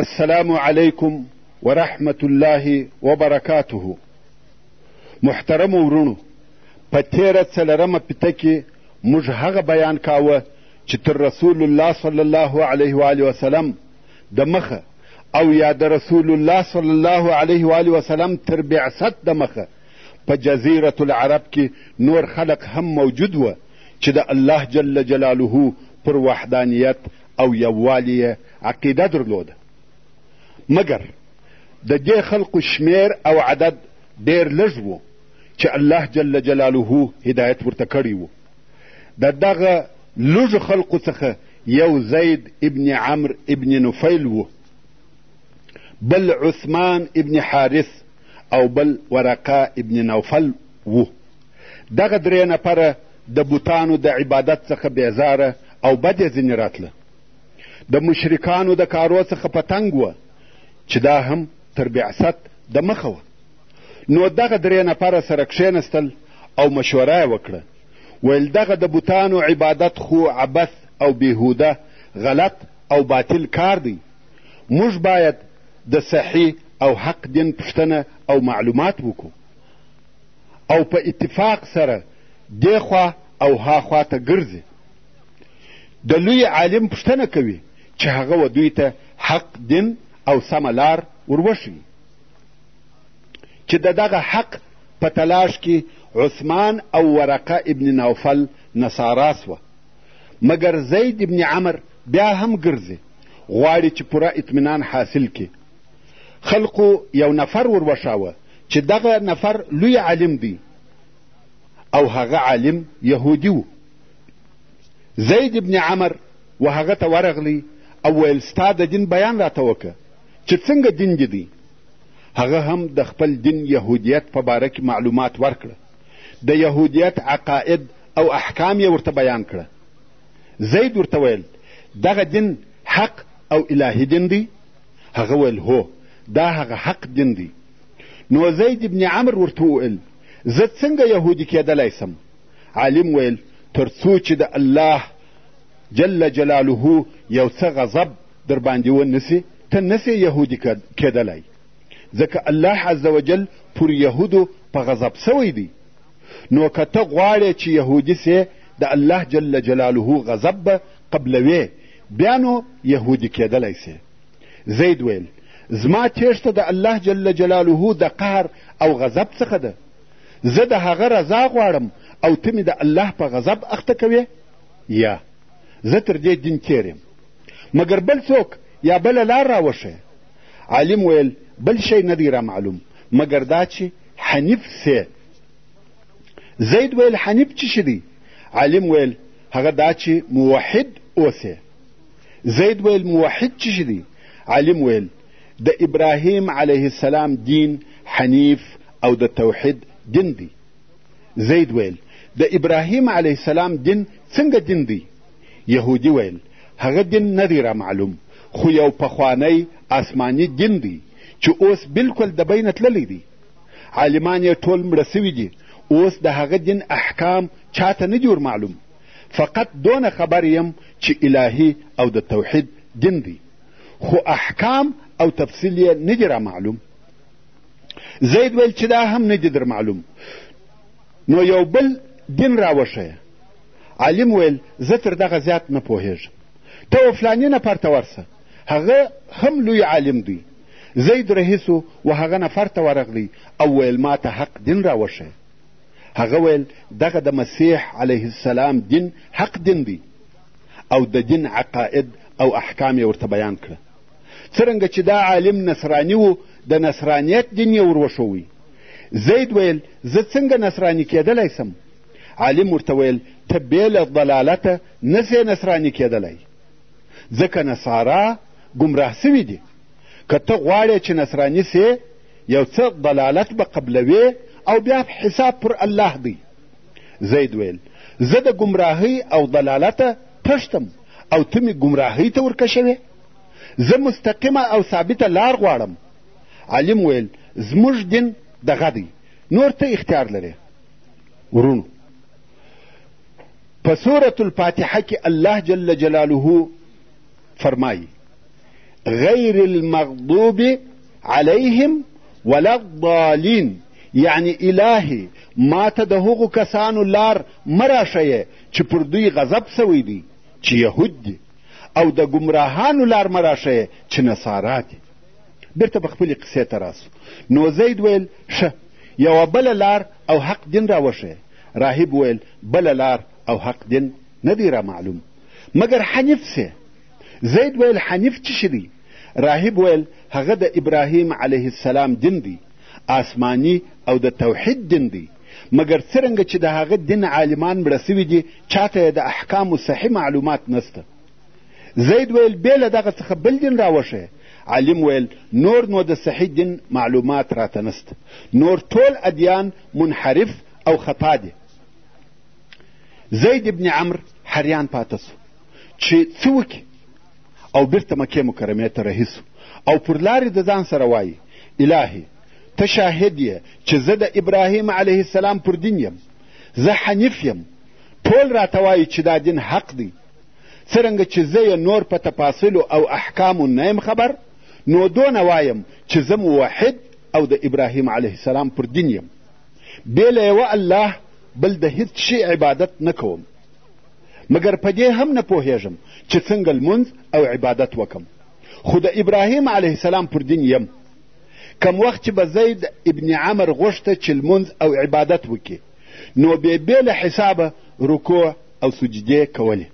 السلام علیکم ورحمت الله وبرکاته محترم ورونو په تیره څلرمه پیته کې موږ هغه بیان کاوه چې تر رسول الله صلی الله علیه و آله وسلم د مخه او یا د رسول الله صلی الله علیه و آله وسلم تر بعثت د مخه په جزیرة العرب کې نور خلق هم موجود وه چې د الله جل جلاله پر وحدانیت او یووالي یې عقیده درلوده مګر د دې خلقو شمیر او عدد ډیر لږ وو چې الله جل جلاله هدایت ورته کړی وو د دغه لږو خلقو څخه یو زید ابن عمرو ابن نفیل وو بل عثمان ابن حارث او بل ورقه ابن نوفل وو دغه درې نفره د بوتانو د عبادت څخه بیزاره او بد یې ځینې راتله د مشرکانو د کارو څخه په تنګ وه چې دا هم تر بعثت د مخه وه نو دغه درې نفره سره کښېنستل او مشوره یې وکړه ویل دغه د بوتانو عبادت خو عبث او بیهوده غلط او باطل کار دی موږ باید د صحیح او حق دین پوښتنه او معلومات وکړو او په اتفاق سره دې خوا او ها خوا ته ګرځي د لوی عالم پوښتنه کوي چې هغه و دوی ته حق دین او سمه لار وروښوي چې د دغه حق په تلاش کې عثمان او ورقه ابن نوفل نصارا سوه مګر زید ابن عمر بیا هم ګرځي غواړي چې پوره اطمینان حاصل کړي خلقو یو نفر ور وښاوه چې دغه نفر لوی عالم دی او هغه عالم یهودي و زید ابن عمر و هغه ته ورغلی او ویل ستا د دین بیان راته وکړه چې څنګه دین دې دی هغه هم د خپل دین یهودیت په باره کې معلومات ورکړه د یهودیت عقاید او احکام یې ورته بیان کړه زید ورته ویل دغه دین حق او الهي دین دی هغه ویل هو دا هغه حق دین دی نو زید بن عمر ورته وویل زه څنګه یهودي کېدلی سم عالم ویل تر څو چې د الله جل جلاله یو څه غضب در باندې ونسي ته نسې یهودي کېدلی ځکه الله عز وجل پر یهودو په غضب سوی دی نو که ته غواړې چې یهودي سې د الله جل جلاله غضب به قبلوې بیا نو یهودي کېدلی سې زید ویل زما تېښته د الله جل جلاله د قهر او غضب څخه ده زه د هغه رضا غواړم او ته مې د الله په غضب اخته کوې یا زه تر دې دین تېر یم مګر بل څوک یا بله لار راوښیه عالم ویل بل شی نه دی را معلوم مګر دا چې حنیف سې زید ویل حنیف چی شي دی عالم ویل هغه دا چې موحد اوسې زید ویل موحد چی شي دی عالم ویل د ابراهیم علیه السلام دین حنیف او د توحید دین دی زید ویل د ابراهیم علیه السلام دین څنګه دین دی یهودي ویل هغه دین نه دی را معلوم خو یو پخوانی آسماني دین دی چې اوس بلکل د بینه تللی دی عالمان یې ټول مړه سوي دي اوس د هغه دین احکام چاته نه دي ورمعلوم فقط دونه خبر یم چې الهي او د توحید دین دی خو احکام او تفصیل یې نه دي رامعلوم زید ویل چې دا هم نه دي در معلوم نو یو بل دین راوښیه عالم ویل زه تر دغه زیات نه پوهېږم ته و فلاني نفر ته ورسه هغه هم لوی عالم دی زید رهي سو و هغه نفر ته ورغلی او ویل ما ته حق دین راوښیه هغه ویل دغه د مسیح علیه السلام دین حق دین دی او د دین عقاید او احکام یې ورته بیان کړه څرنګه چې دا عالم نصراني و د نصرانیت دین یې وروښوی زید ویل زه څنګه نصراني کېدلی سم عالم ورته ویل ته بې له ضلالته نه نصراني کېدلی ځکه نصارا ګمراه سوي دي که ته غواړې چې نصراني سې یو څه ضلالت به قبلوې او بیا حساب پر الله دی زید ویل زه د ګمراهۍ او ضلالته تښتم او ته مې ګمراهۍ ته ورکشوې زه مستقیمه او ثابته لار غواړم علیم ویل زموږ دین دغه دی نور ته اختیار لرې ورونو په سورة الفاتحه کې الله جل جلاله فرمایي غیر المغضوب علیهم ولا الضالین یعنی الهي ما ته د هغو کسانو لار مه راښیه چې پر دوی غضب سوی دی چې یهود دي او د ګمراهانو لار مه راښیه چې نصارا دي بیرته به خپلې قصې ته راسو نو زید ویل ښه یوه بله لار او حق دین راوښیه راهب وویل، بله لار او حق دین نه دی رامعلوم مګر حنیف سه. زید ویل، حنیف څه شي دی؟ راهب ویل، هغه د ابراهیم علیه السلام دین دی، آسماني او د توحید دین دی، مګر څرنګه چې د هغه دین عالمان مړه سوي دي چا ته یې د احکامو صحیح معلومات نسته. زید ویل، بې له دغه څخه بل دین راوښیه. عالم ویل، نور نو د صحیح دین معلومات راته نسته، نور ټول ادیان منحرف او خطا دی زید ابن عمر حریان پاته سو چې څه وکړي او بیرته مکې مکرمې ته رهي سو او پر لارې د ځان سره وایي الهي ته شاهد یې چې زه د ابراهیم علیه السلام پر دین یم زه حنیف یم ټول راته وایي چې دا دین حق دی څرنګه چې زه یې نور په تفاصیلو او احکامو نه یم خبر نو دونه وایم چې زه موحد او د ابراهیم علیه السلام پر دین یم بې له یوه الله بل د هیڅ شي عبادت نه کوم مګر په دې هم نه پوهېږم چې څنګه لمونځ او عبادت وکم خو د ابراهیم علیه السلام پر دین یم کم وخت چې به زید ابن عمر غوښته چې لمونځ او عبادت وکړي نو بې بې له حسابه رکوع او سجدې کولې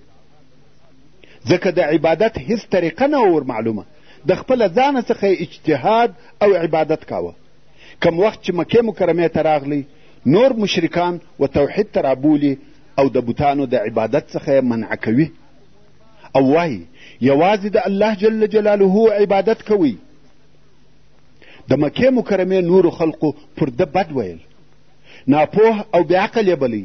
ځکه د عبادت هیڅ طریقه نه ور معلومه د خپله ځانه څخه اجتهاد او عبادت کاوه کم وخت چې مکې مکرمې ته راغلی نور مشرکان و توحید ته رابولي او د بوتانو د عبادت څخه منع کوي او وایي یوازې د الله جل جلاله عبادت کوئ د مکې مکرمې نورو خلقو پر ده بد ویل ناپوه او بېعقل یې بلی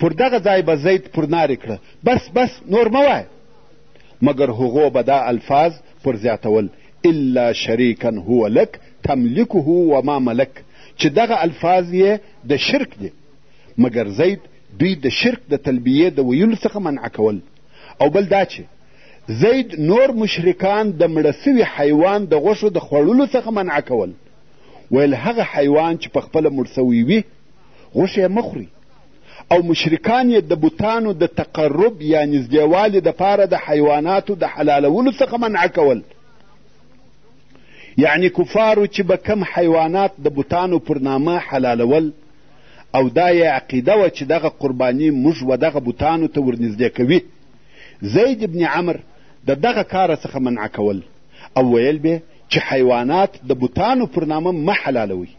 پر دغه ځای به زید پر نارې کړه بس بس نور مه وایه مګر هغو به دا الفاظ پر زیاتول الا شریکا هو لک تملکه وما ملک چې دغه الفاظ یې د شرک دي مګر زید دوی د شرک د تلبیې د ویلو څخه منع کول او بل دا چې زید نور مشرکان د مړه سوي حیوان د غوښو د خوړلو څخه منع کول ویل هغه حیوان چې په خپله مړ سوی وي غوښه یې مه خورئ او مشرکان یې د بوتانو د تقرب یا نږدېوالي دپاره د حیواناتو د حلالولو څخه منع کول یعنی کفارو چې به کم حیوانات د بوتانو پر نامه حلالول او دا یې عقیده وه چې دغه قرباني موږ و دغه بوتانو ته ورنږدې کوي زید ابن عمر د دغه کاره څخه منع کول او ویل به چې حیوانات د بوتانو پر نامه مه حلالوئ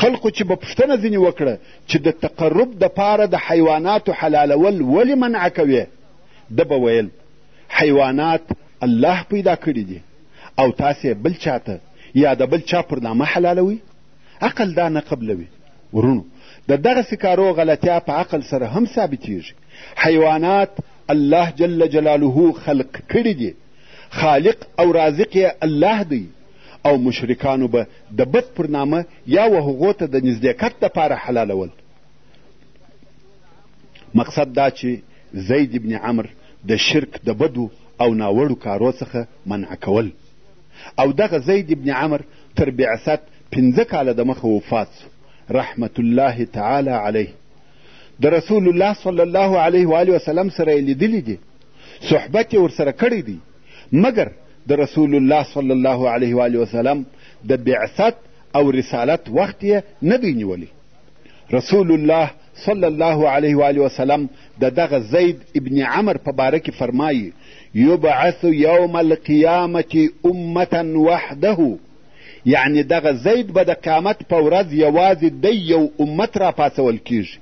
خلقو چې به پوښتنه ځینې وکړه چې د تقرب د پاره د حیواناتو حلالول ولې منع کوې ده به ویل حیوانات الله پیدا کړي دي او تاسې بل چاته یا د بل چا پر نامه حلالوي عقل دا نه قبلوي ورونو د دغسې کارو غلطیا په عقل سره هم ثابتیږي حیوانات الله جل جلاله خلق کړي دي خالق او رازق یې الله دی او مشرکانو به د بت پر نامه یا و هغو ته د نزدېکت دپاره حلالول مقصد دا چې زید ابن عمر د شرک د بدو او ناوړو کارو څخه منع کول او دغه زید ابن عمر تر بعثت پنځه کاله د مخه وفات سو رحمت الله تعالی علیه د رسول الله صلی الله علیه و وسلم سره یې لیدلي دي صحبت یې ورسره کړی دی مګر د رسول الله صلی الله علیه و آله وسلم د بعثت او رسالت وخت یې نه دی نیولی رسول الله صلی الله علیه و آله وسلم د دغه زید ابن عمر په باره کې فرمایي یبعث یوم القیامة امتا وحده یعنی دغه زید به د قیامت په ورځ یوازې د یو امت راپاڅول کیږي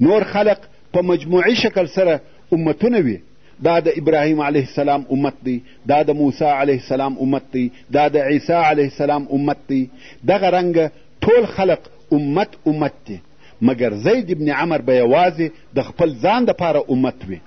نور خلق په مجموعي شکل سره امتونه وي دا د ابراهیم علیه السلام امت دی دا د موسی علیه السلام امت دی دا د عیسی علیه السلام امت دی دغه رنګه ټول خلق امت امت دی مګر زید ابن عمر به یوازې د خپل ځان دپاره امت وي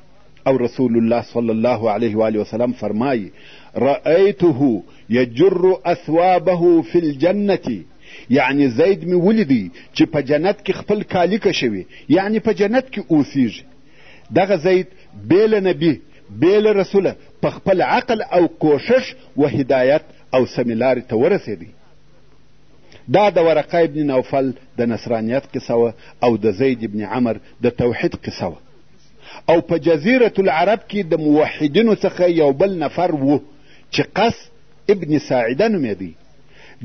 او رسول الله صلی الله علیه و وسلم فرمایي رأیته یجر اثوابه فی الجنة یعنی زید مې ولیدی چې په جنت کې خپل کالي کشوي یعنی په جنت کې اوسیږي دغه زید بې له نبي بې له رسوله په خپل عقل او کوښښ و هدایت او سمې لارې ته ورسېدی دا د ورقه ابن نوفل د نصرانیت قصه وه او د زید ابن عمر د توحید قصه وه او په جزیرة العرب کې د موحدینو څخه یو بل نفر و چې قس ابن ساعده نومېدی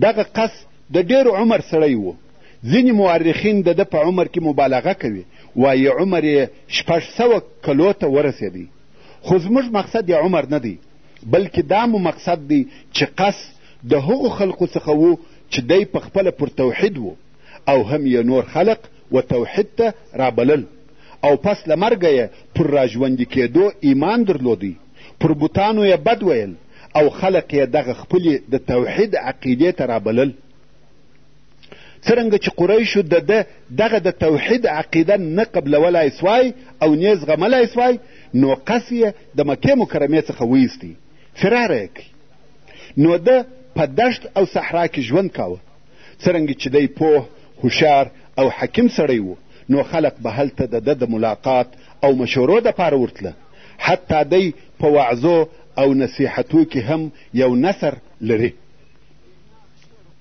دغه قس د ډېر عمر سړی و ځینې مورخین د ده په عمر کې مبالغه کوي، وایي عمر یې شپږ سوه کلو ته ورسېدی، خو زموږ مقصد یې عمر نه دی، بلکې دا مو مقصد دی چې قص د هغو خلقو څخه وو چې دی په خپله پر توحید وو او هم یې نور خلق و توحید ته رابلل او پس له مرګه یې پر راژوندي کېدو ایمان درلودی، پر بتانو یې بد ویل او خلق یې دغه خپلې د توحید عقیدې ته رابلل. څرنګه چې قریشو د ده دغه د توحید عقیده نه قبلولای سوای او نه زغملای سوای نو قص یې د مکې مکرمې څخه ویستی فراره یې کوي نو ده په دشت او صحرا کې ژوند کاوه څرنګه چې دی پوه هوښیار او حکیم سړی و نو خلق به هلته د ده د ملاقات او مشورو دپاره ورتله حتی دی په وعظو او نصیحتو کې هم یو نثر لري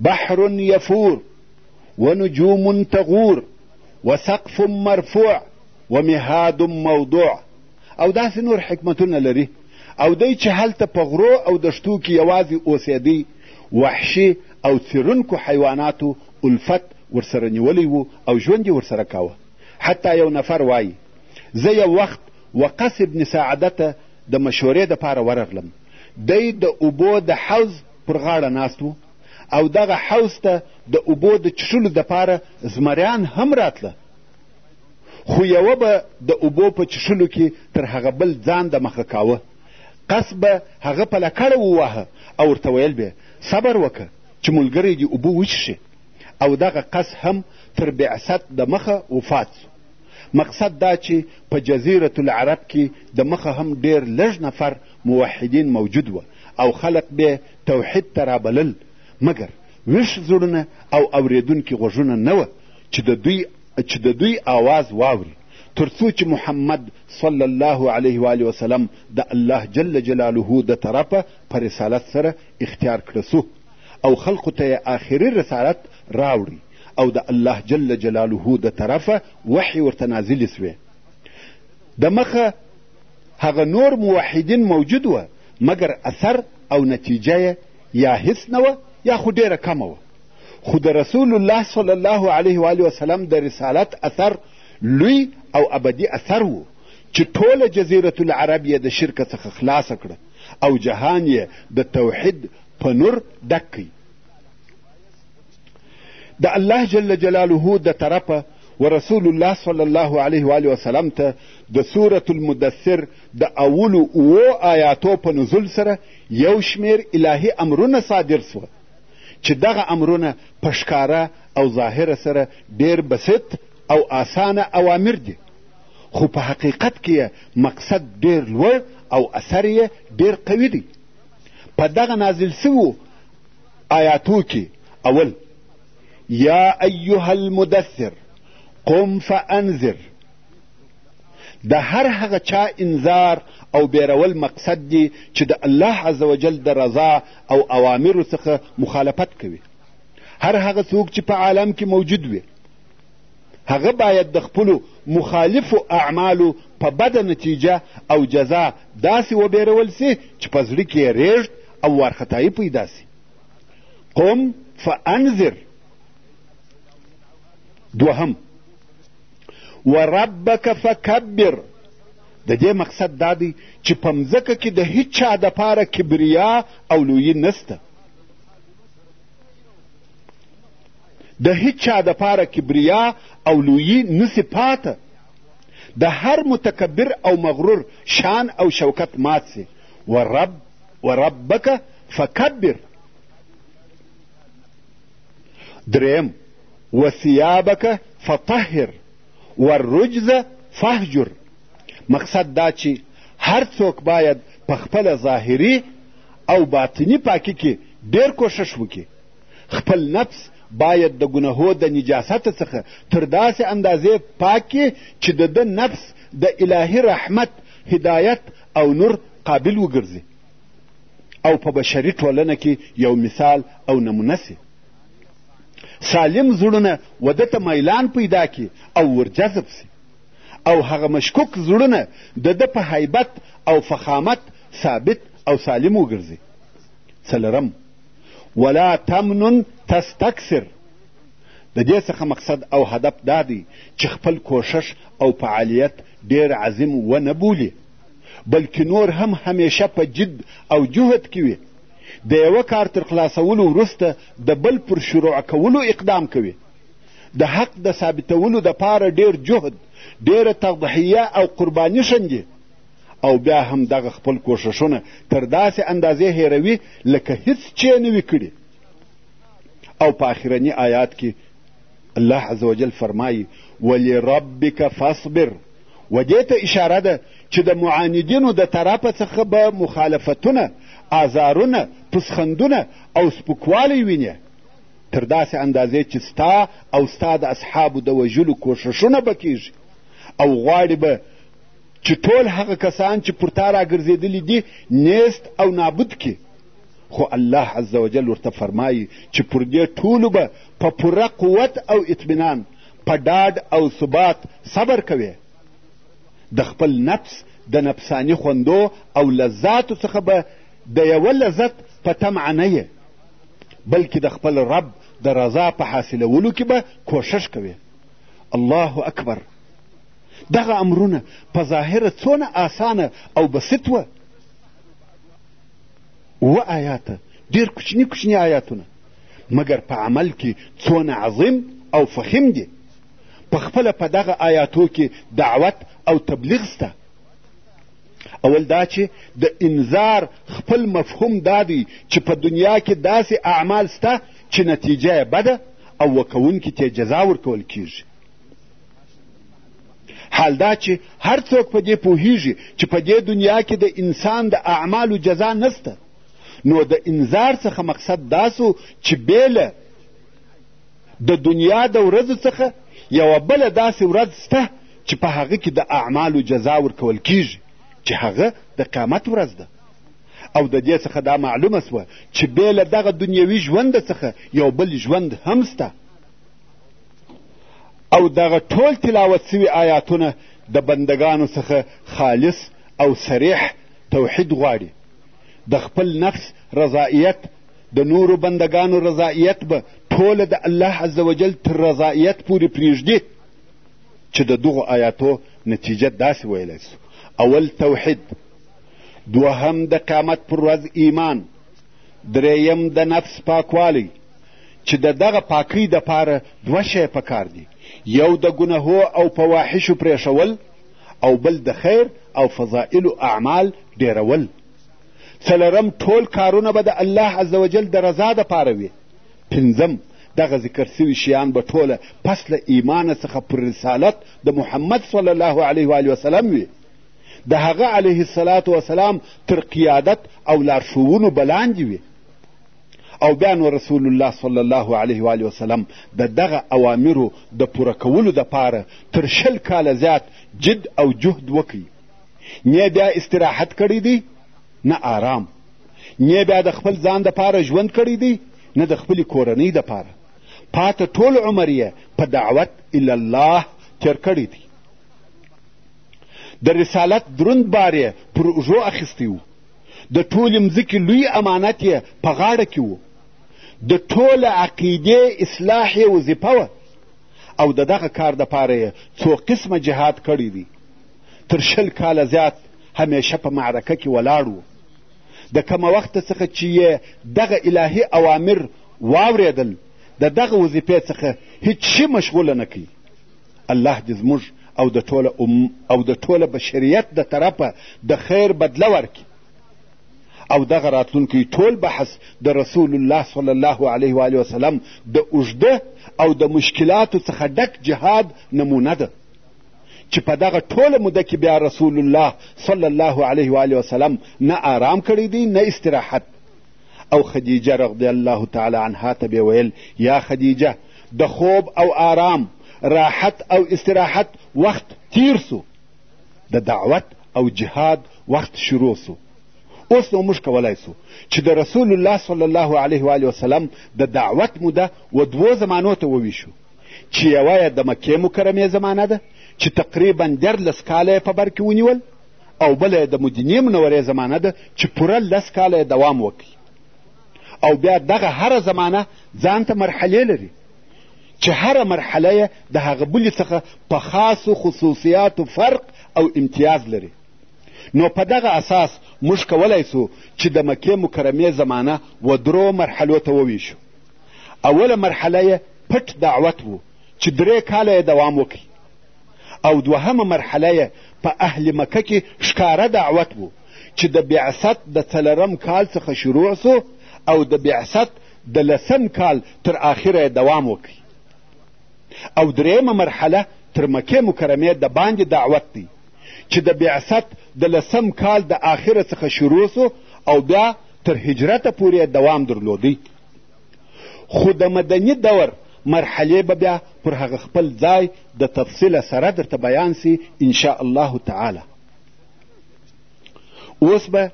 بحر یفور ونجوم تغور وسقف مرفوع ومهاد موضوع او داسې نور حکمتونه لري او دی چې هلته په غرو او دښتو کې یوازې اوسېدی وحشي او څیرونکو حیواناتو الفت ورسره نیولی و او ژوند یې ورسره کاوه حتی یو نفر وایي زه یو وخت وقص ابن ساعده ته د مشورې دپاره ورغلم دی د اوبو د حوض پر غاړه ناست وو او دغه حوض ته د اوبو د چښلو دپاره زمریان هم راتله خو یوه به د اوبو په چښلو کې تر هغه بل ځان د مخه کاوه قص به هغه په لکړه وواهه او ورته ویل به صبر وکه چې ملګری دې اوبه وچښي او دغه قص هم تر بعثت د مخه وفات سو مقصد دا چې په جزیرة العرب کې د مخه هم ډېر لږ نفر موحدین موجود وه او خلق به توحید ته رابلل مګر ویښ زړونه او اورېدونکي غوږونه نه وه چې د دوی چې د دوی آواز واوري تر څو چې محمد صلی الله علیه و وسلم د الله جل جلاله د طرفه په رسالت سره اختیار کړه سو او خلقو ته یې آخري رسالت راوړي او د الله جل جلاله د طرفه وحی ورته نازلې سوې د مخه هغه نور موحدین موجود وه مګر اثر او نتیجه یې یا هیڅ نه وه یا خو ډېره کمه وه خو د رسول الله صلی الله علیه و آله وسلم د رسالت اثر لوی او ابدي اثر و چې ټوله جزیرة العرب یې د شرک څخه خلاصه کړه او جهان یې د توحید په نور ډک کړي د الله جل جلاله د طرفه و رسول الله صلی الله علیه و آله وسلم ته د سورة المدثر د اولو اوو آیاتو په نزول سره یو شمېر الهي امرونه صادر سوه چې دغه امرونه په ښکاره او ظاهره سره ډېر بسط او آسانه اوامر دي خو په حقیقت کې یې مقصد ډېر لوړ او اثر یې ډېر قوي دی په دغه نازل سوو آیاتو کې اول یا ایها المدثر قم فانذر د هر هغه چا انذار او بیرول مقصد دی چې د الله عز وجل د رضا او اوامرو څخه مخالفت کوي هر هغه څوک چې په عالم کې موجود وي هغه باید د خپلو مخالفو اعمالو په بده نتیجه او جزا داسې وبیرول سي چې په زړه کې یې او وارخطايي پیدا سي قم فانذر دوهم وربک فکبر د دې مقصد دا دی چې په مځکه کې د هیچا دپاره کبریا او لویي نسته د هیچا دپاره کبریا او لویي نسي پاته د هر متکبر او مغرور شان او شوکت مات سي ورب وربک فکبر دریم وثیابک فطهر والرجز فهجر مقصد دا چې هر څوک باید په خپله ظاهري او باطني پاکي کې ډېر کوښښ وکړي خپل نفس باید د ګناهو د نجاست څخه تر داسې اندازې پاک کړي چې د ده نفس د الهي رحمت هدایت او نور قابل وګرځي او په بشري ټولنه کې یو مثال او نمونه سي سالم زړونه وده ته میلان پیدا کړي او ورجذب سي او هغه مشکوک زړونه د ده په هیبت او فخامت ثابت او سالم وګرځي څلرم ولا تمنن تستکثر د دې څخه مقصد او هدف دا دی چې خپل کوښښ او فعالیت ډېر عظیم ونه بولي بلکې نور هم همیشه په جد او جهد کې وي د یوه کار تر خلاصولو وروسته د بل پر شروع کولو اقدام کوي د حق د ثابتولو دپاره ډېر جهد ډېره تضحیه او قرباني ښندي او بیا هم دغه خپل کوښښونه تر داسې اندازې هېروي لکه هیڅ چې نه وي کړي او په آخرني آیات کې الله عز وجل فرمایي ولربک فاصبر و دې ته اشاره ده چې د معاندینو د طرفه څخه به مخالفتونه آزارونه پسخندونه او سپکوالی وینې تر داسې اندازې چې ستا او ستا د اصحابو د وژلو کوښښونه به کیږي او غواړي به چې ټول هغه کسان چې پر تا راګرځېدلي دي نیست او نابود کړي خو الله عز وجل ورته فرمایي چې پر دې ټولو به په پوره قوت او اطمینان په ډاډ او ثبات صبر کوې د خپل نفس د نفساني خوندو او لذاتو څخه به د یوه لذت په طمعه نه یې بلکې د خپل رب د رضا په حاصلولو کې به کوشش کوې الله اکبر دغه امرونه په ظاهره څونه آسانه او بسیط وه و آیاته ډېر کوچني کوچني آیاتونه مګر په عمل کې څونه عظیم او فخیم دي په خپله په دغه آیاتو کې دعوت او تبلیغ سته اول دا چې د انذار خپل مفهوم دا دی چې په دنیا کې داسې اعمال سته چې نتیجه یې بده او وکوونکي ته جزا ورکول کیږي حال دا چې هر څوک په دې پوهیږي چې په دې دنیا کې د انسان د اعمالو جزا نسته نو د انذار څخه مقصد دا سو چې بېله د دنیا د ورځو څخه یوه بله داسې ورځ سته چې په هغه کې د اعمالو جزا ورکول کیږي چې هغه د قیامت ورځ ده او د دې څخه دا معلومه سوه چې بې له دغه دنیوي ژوند څخه یو بل ژوند هم سته او دغه ټول تلاوت سوي آیاتونه د بندګانو څخه خالص او صریح توحید غواړي د خپل نفس رضائیت د نورو بندګانو رضائیت به ټوله د الله عز وجل تر رضائیت پورې پرېږدي چې د دغو آیاتو نتیجه داسې ویلی سو اول توحید دوهم د قیامت پر ورځ ایمان درېیم د نفس پاکوالی چې د دغه پاکۍ دپاره دوه شی پکار دي یو د ګناهو او فواحشو پرېښول او بل د خیر او فضائلو اعمال ډېرول څلرم ټول کارونه به د الله عز وجل د رضا دپاره وي پنځم دغه ذکر سوي شیان به ټوله پس له ایمانه څخه پر رسالت د محمد صلی الله علیه و وسلم وي د هغه علیه السلام تر قیادت او لارښوونو به لاندې وي او بیا نو رسول الله صلی الله علیه و آله وسلم د دغه اوامرو د پوره کولو دپاره تر شل کاله زیات جد او جهد وکړي نه بیا استراحت کړی دی نه آرام نه بیا د خپل ځان دپاره ژوند کړی دی نه د خپلې کورنۍ دپاره پاته ټول عمر یې په دعوت الی الله تېر کړی دی د رسالت دروند بار یې پر اوږو اخیستی و د ټولې مځکې لوی امانت یې په غاړه کې و د ټوله عقیدې اصلاح یې وظیفه وه او د دغه کار دپاره یې څو قسمه جهاد کړی دی تر شل کاله زیات همیشه په معرکه کې ولاړ و د کمه وخته څخه چې یې دغه الهي اوامر واورېدل د دغه وظیفې څخه هیڅ شي مشغوله نه کوي الله دې زموږ او د ټوله ام او د ټوله بشریت د طرفه د خیر بدله ورکړي او دغه راتلونکی ټول بحث د رسول الله صلی الله علیه و علیه وسلم د اوږده او د مشکلاتو څخه ډک جهاد نمونه ده چې په دغه ټوله موده کې بیا رسول الله صلی الله علیه و علیه وسلم نه آرام کړی دی نه استراحت او خدیجه رضی الله تعالی عنها ته به ویل یا خدیجه د خوب او آرام راحت او استراحت وخت تیر سو د دعوت او جهاد وخت شروع سو اوس نو موږ کولای سو چې د رسول الله صلی الله علیه و وسلم د دعوت موده و دوو زمانو ته وویشو چې یوه یې د مکې مکرمې زمانه ده چې تقریبا دیارلس کاله یې په بر کې ونیول او بله یې د مدینې منورې زمانه ده چې پوره لس کاله یې دوام وکړي او بیا دغه هره زمانه ځان ته مرحلې لري چې هره مرحله یې د هغه بلې څخه په خاصو خصوصیاتو فرق او امتیاز لري نو په دغه اساس موږ کولی سو چې د مکې مکرمې زمانه و درو مرحلو ته وویشو اوله مرحله یې پټ دعوت و چې درې کاله یې دوام وکړي او دوهمه مرحله یې په اهل مکه کې ښکاره دعوت و چې د بعثت د څلرم کال څخه شروع سو او د بعثت د لسم کال تر آخره یې دوام وکړي او درېیمه مرحله تر مکې مکرمې د باندې دعوت دی چې د بعثت د لسم کال د آخره څخه شروع سو او بیا تر هجرته پورې دوام درلودی خو د مدني دور مرحلې به بیا پر هغه خپل ځای د تفصیله سره درته بیان سي انشاء الله تعالی اوس به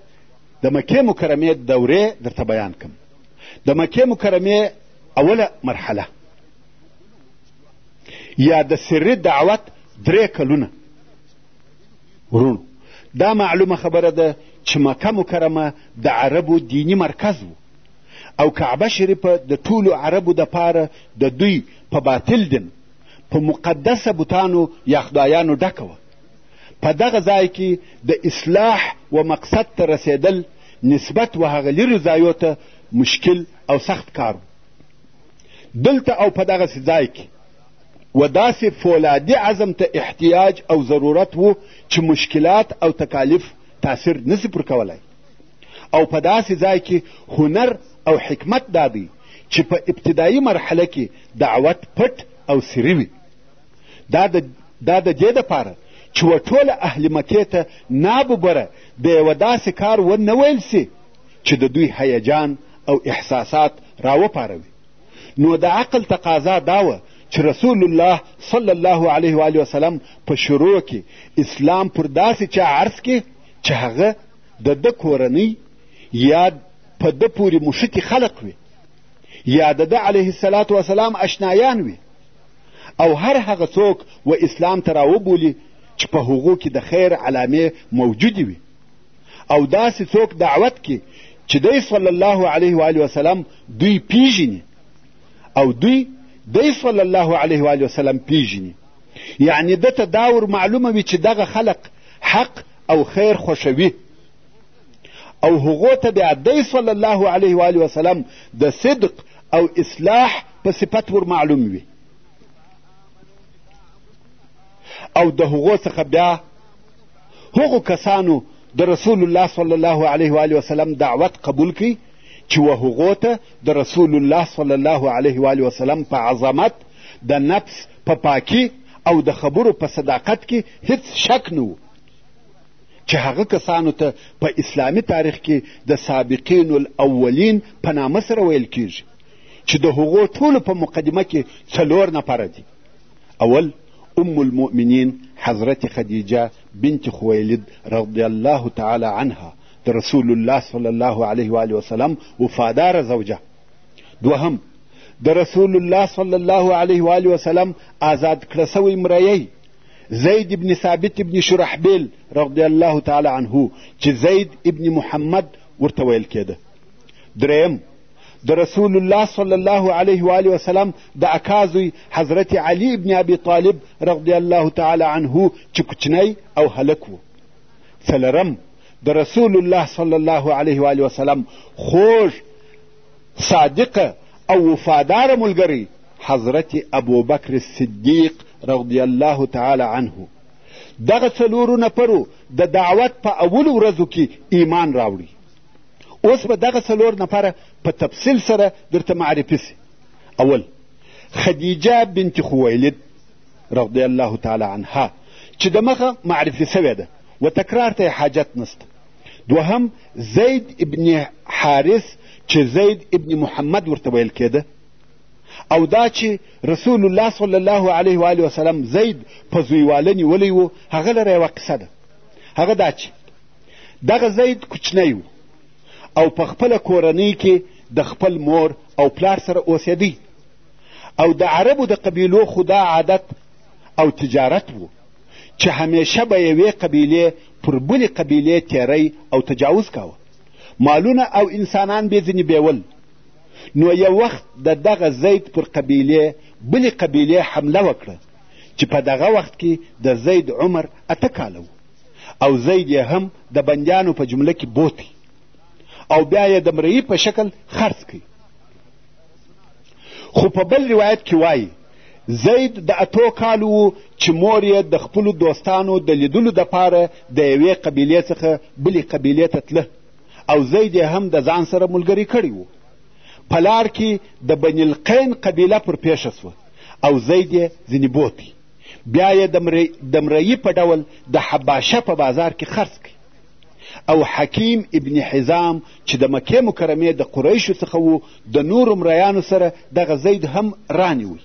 د مکې مکرمې دورې درته بیان کم د مکې مکرمې اوله مرحله یا د سري دعوت درې کلونه ورونو دا معلومه خبره ده چې مکه مکرمه د عربو دیني مرکز و او کعبه شریفه د ټولو عربو دپاره د دوی په باطل دین په مقدسه بوتانو یا خدایانو ډکه وه په دغه ځای کې د اصلاح و مقصد ته رسېدل نسبت و هغه لیرو ځایو ته مشکل او سخت کار و دلته او په دغسې ځای کې و داسې فولادي عزم ته احتیاج او ضرورت و چې مشکلات او تکالیف تاثیر نسی پر کولای او په داسې ځای کې هنر او حکمت دا دی چې په ابتدایي مرحله کې دعوت پټ او سري وي دا د دا د دې دپاره چې و ټوله اهل مکې ته ناببره د یوه داسې کار ونه ویل سي چې د دوی هیجان او احساسات راوپاروي نو د عقل تقاضا دا وه چې رسول الله صلی الله علیه و وسلم په شروع کې اسلام پر داسې چا عرض کې چې هغه د ده کورنۍ یا په ده پورې مښتي خلق وي یا د ده علیه السلام وسلام اشنایان وي او هر هغه څوک و اسلام ته راوبولي چې په هغو کې د خیر علامې موجودې وي او داسې څوک دعوت کې چې دی صلی الله علیه و وسلم دوی پیژني او دوی دی صلی الله علیه و وسلم پیژني یعنی ده ته دا ور معلومه وي چې دغه خلق حق او خیر خوښوي او هغو ته بیا دی صلی الله علیه و آله وسلم د صدق او اصلاح په صفت ور معلوم وي او د هغو څخه بیا هغو کسانو د رسول الله صلی الله علیه و آله وسلم دعوت قبول کړي چې و هغو ته د رسول الله صلی الله علیه و آله وسلم په عظمت د نفس په پاکي او د خبرو په صداقت کې هیڅ شک نه چې هغه کسانو ته په اسلامي تاریخ کې د سابقین الاولین په نامه سره ویل کیږي چې د هغو ټولو په مقدمه کې څلور نفره دي اول ام المؤمنین حضرت خدیجه بنت خویلد رضی الله تعالی عنها د رسول الله صلی الله علیه و وسلم وفاداره زوجه دوهم د رسول الله صلی الله علیه و وسلم آزاد کړه سوی مریی زید ابن ثابت ابن شرحبیل رضی الله تعالی عنه چې زید ابن محمد ورته ویل کېده دریم د رسول الله صلی الله علیه و آله وسلم د اکا زوی حضرت علی ابن ابي طالب رضی الله تعالی عنه چې کوچنی او هلک و څلرم د رسول الله صلی الله علیه و آله وسلم خوږ صادق او وفادار ملګری حضرت ابوبکر صدیق رضی الله تعالی عنه دغه څلورو نفرو د دعوت په اولو ورځو کې ایمان راوړي اوس به دغه څلور نفره په تفصیل سره درته معرفي سي اول خدیجه بنت خویلد رضی الله تعالی عنها چې د مخه معرفي سوې ده و تکرار ته حاجت نسته دوهم زید ابن حارث چې زید ابن محمد ورته ویل کېده او دا چې رسول الله صلی الله علیه و وسلم زید په زویواله نیولی و هغه لره یوه قصه ده هغه دا چې دغه زید کوچنی و او په خپله کورنۍ کې د خپل مور او پلار سره اوسېدی او د عربو د قبیلو خو دا عادت او تجارت و چې همیشه به یوې قبیلې پر بلې قبیلې تیری او تجاوز کاوه مالونه او انسانان بې ځینې بیول نو یو وخت د دغه زید پر قبیلې بلې قبیلې حمله وکړه چې په دغه وخت کې د زید عمر اته کاله و او زید یې هم د بندیانو په جمله کې بوتی او بیا یې د مرئی په شکل خرڅ کړي خو په بل روایت کې وایي زید د اتو کالو و چې مور یې د خپلو دوستانو د لیدلو دپاره د یوې قبیلې څخه بلې قبیلې ته تله او زید یې هم د ځان سره ملګری کړی و په لار کې د بني القین قبیله پر پېښه سوه او زید یې ځینې بوتی بیا یې د مريي په ډول د حباشه په بازار کې خرڅ کړي او حکیم ابن حزام چې د مکې مکرمې د قریشو څخه وو د نورو مریانو سره دغه زید هم رانیوی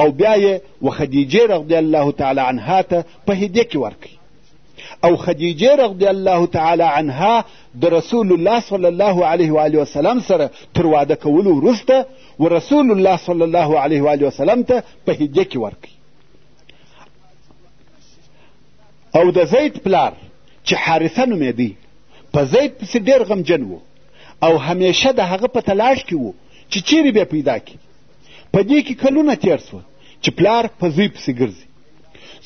او بیا یې و خدیجې رضی الله تعالی عنها ته په هدیه کې ورکړي او خدیجې رضی الله تعالی عنها د رسول الله صلی الله علیه و آله وسلم سره تر واده کولو وروسته و رسول الله صلی الله علیه و آله وسلم ته په هدیه کې ورکړي او د زید پلار چې حارثه نومېدی په زید پسې ډېر غمجن و او همیشه د هغه په تلاش کې و چې چیرې بیا پیدا کړي په دې کې کلونه تېر سوه چې پلار په زوی پسې ګرځي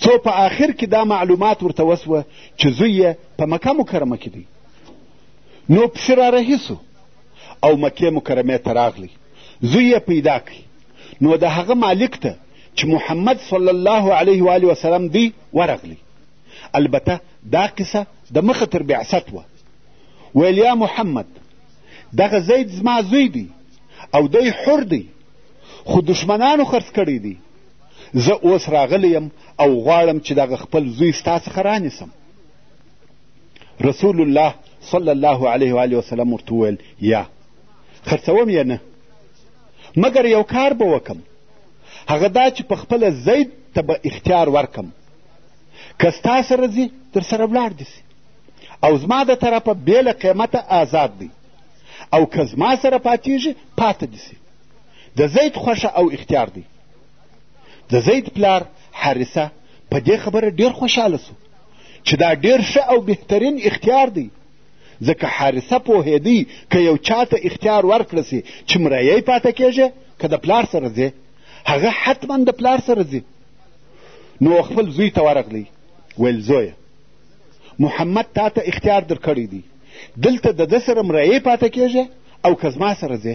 څو په آخر کې دا معلومات ورته وسوه چې زوی یې په مکه مکرمه کې دی نو پسې را رهي سو او مکې مکرمې ته راغلی زوی یې پیدا کړي نو د هغه مالک ته چې محمد صلی الله علیه و وسلم دی ورغلی البته دا قصه د مخه تر بعثت وه ویل یا محمد دغه زید زما زوی دی او دی حر دی خو دشمنانو خرڅ کړی دی زه اوس راغلی یم او غواړم چې دغه خپل زوی ستا څخه رانیسم رسول الله صلی الله علیه و علیه وسلم ورته وویل یا خرڅوم یې نه مګر یو کار به وکم هغه دا چې په خپله زید ته به اختیار ورکم که ستا سره ځي در سره ولاړ دي سي او زما د طرفه بې له قیمته آزاد دی او که زما سره پاتیږي پاته دي سي د زید خوښه او اختیار دی د زید پلار حارثه په دې خبره ډېر خوشحاله سو چې دا ډېر ښه او بهترین اختیار دی ځکه حارثه پوهېدی که یو چا ته اختیار ورکړه سي چې مریی پاته کېږي که د پلار سره ځې هغه حتما د پلار سره ځي نو خپل زوی ته ورغلی ویل زویه محمد تا ته اختیار درکړی دی دلته د ده سره مریی پاته کېږي او که زما سره ځې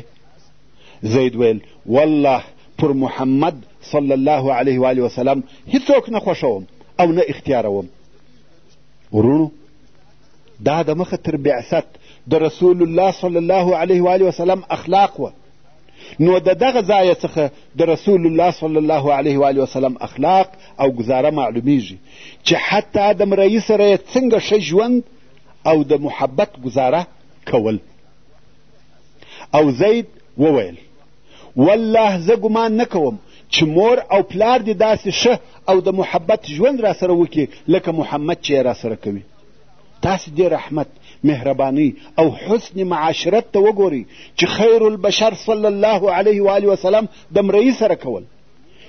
زید ویل والله پر محمد صلی الله علیه و وسلم هیڅوک نه خوښوم او نه اختیاروم ورونو دا د مخه تر بعثت د رسول الله صلی الله علیه و وسلم اخلاق وه نو د دغه ځایه څخه د رسول الله صلی الله علیه و وسلم اخلاق او ګزاره معلومیږي چې حتی د مرئی سره یې څنګه ښه ژوند او د محبت ګزاره کول او زید وویل والله زه ګمان نه کوم چې مور او پلار دې داسې ښه او د محبت ژوند را سره وکړي لکه محمد چې یې را سره کوي تاسې دې رحمت مهرباني او حسن معاشرت ته وګورئ چې خیر البشر صلی الله علیه و آله وسلم د مرئی سره کول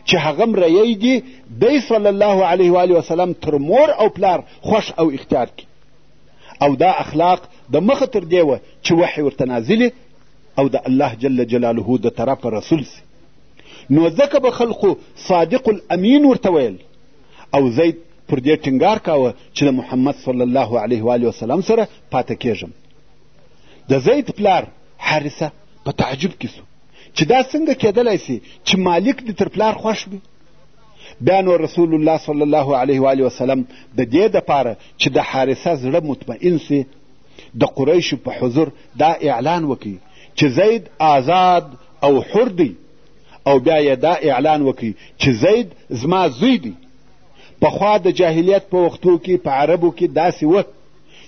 چې هغه مرئی دي دی صلی الله علیه و آله وسلم تر مور او پلار خوښ او اختیار کړي او دا اخلاق د مخه تر دې وه چې وحی ورته نازلې او د الله جل جلاله د طرفه رسول سي نو ځکه به خلقو صادق الامین ورته ویل او زید پر دې ټینګار کاوه چې د محمد صلی الله علیه و وسلم سره پاته کیږم د زید پلار حارثه په تعجب کې سو چې دا څنګه کېدلی سي چې مالک دې تر پلار خوښ وي بیا نو رسول الله صلی الله علیه و وسلم د دې دپاره چې د حارثه زړه مطمئن سي د قریشو په حضور دا اعلان وکړي چې زید آزاد او حر دی او بیا یې دا اعلان وکړي چې زید زما زوی دی پخوا د جاهلیت په وختو کې په عربو کې داسې وه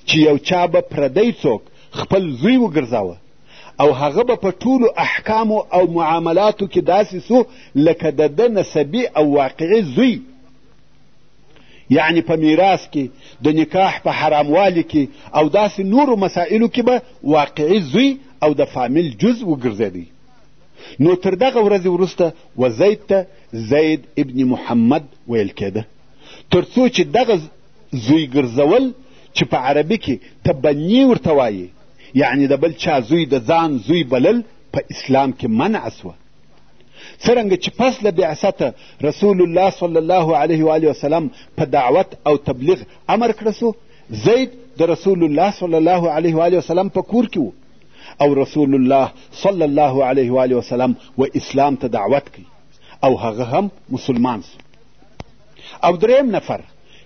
چې یو چا به پردی څوک خپل زوی وګرځاوه او هغه به په ټولو احکامو او معاملاتو کې داسې سو لکه د ده نسبي او واقعي زوی یعنی په میراث کې د نکاح په حراموالي کې او داسې نورو مسایلو کې به واقعي زوی او د فامیل جز وګرځېدی نو تر دغه ورځې وروسته وزید ته زید ابن محمد ویل کېده تر څو چې دغه زوی ګرځول چې په عربي کې تبني ورته وایي یعنې د بل چا زوی د ځان زوی بلل په اسلام کې منع سوه څرنګه چې پس له بعثته رسول الله صلی الله علیه و وسلم په دعوت او تبلیغ امر کړه سو زید د رسول الله صلی الله علیه و وسلم په کور کې و او رسول الله صلی الله علیه و وسلم و اسلام ته دعوت کوي او هغه هم مسلمان سو او دریم نفر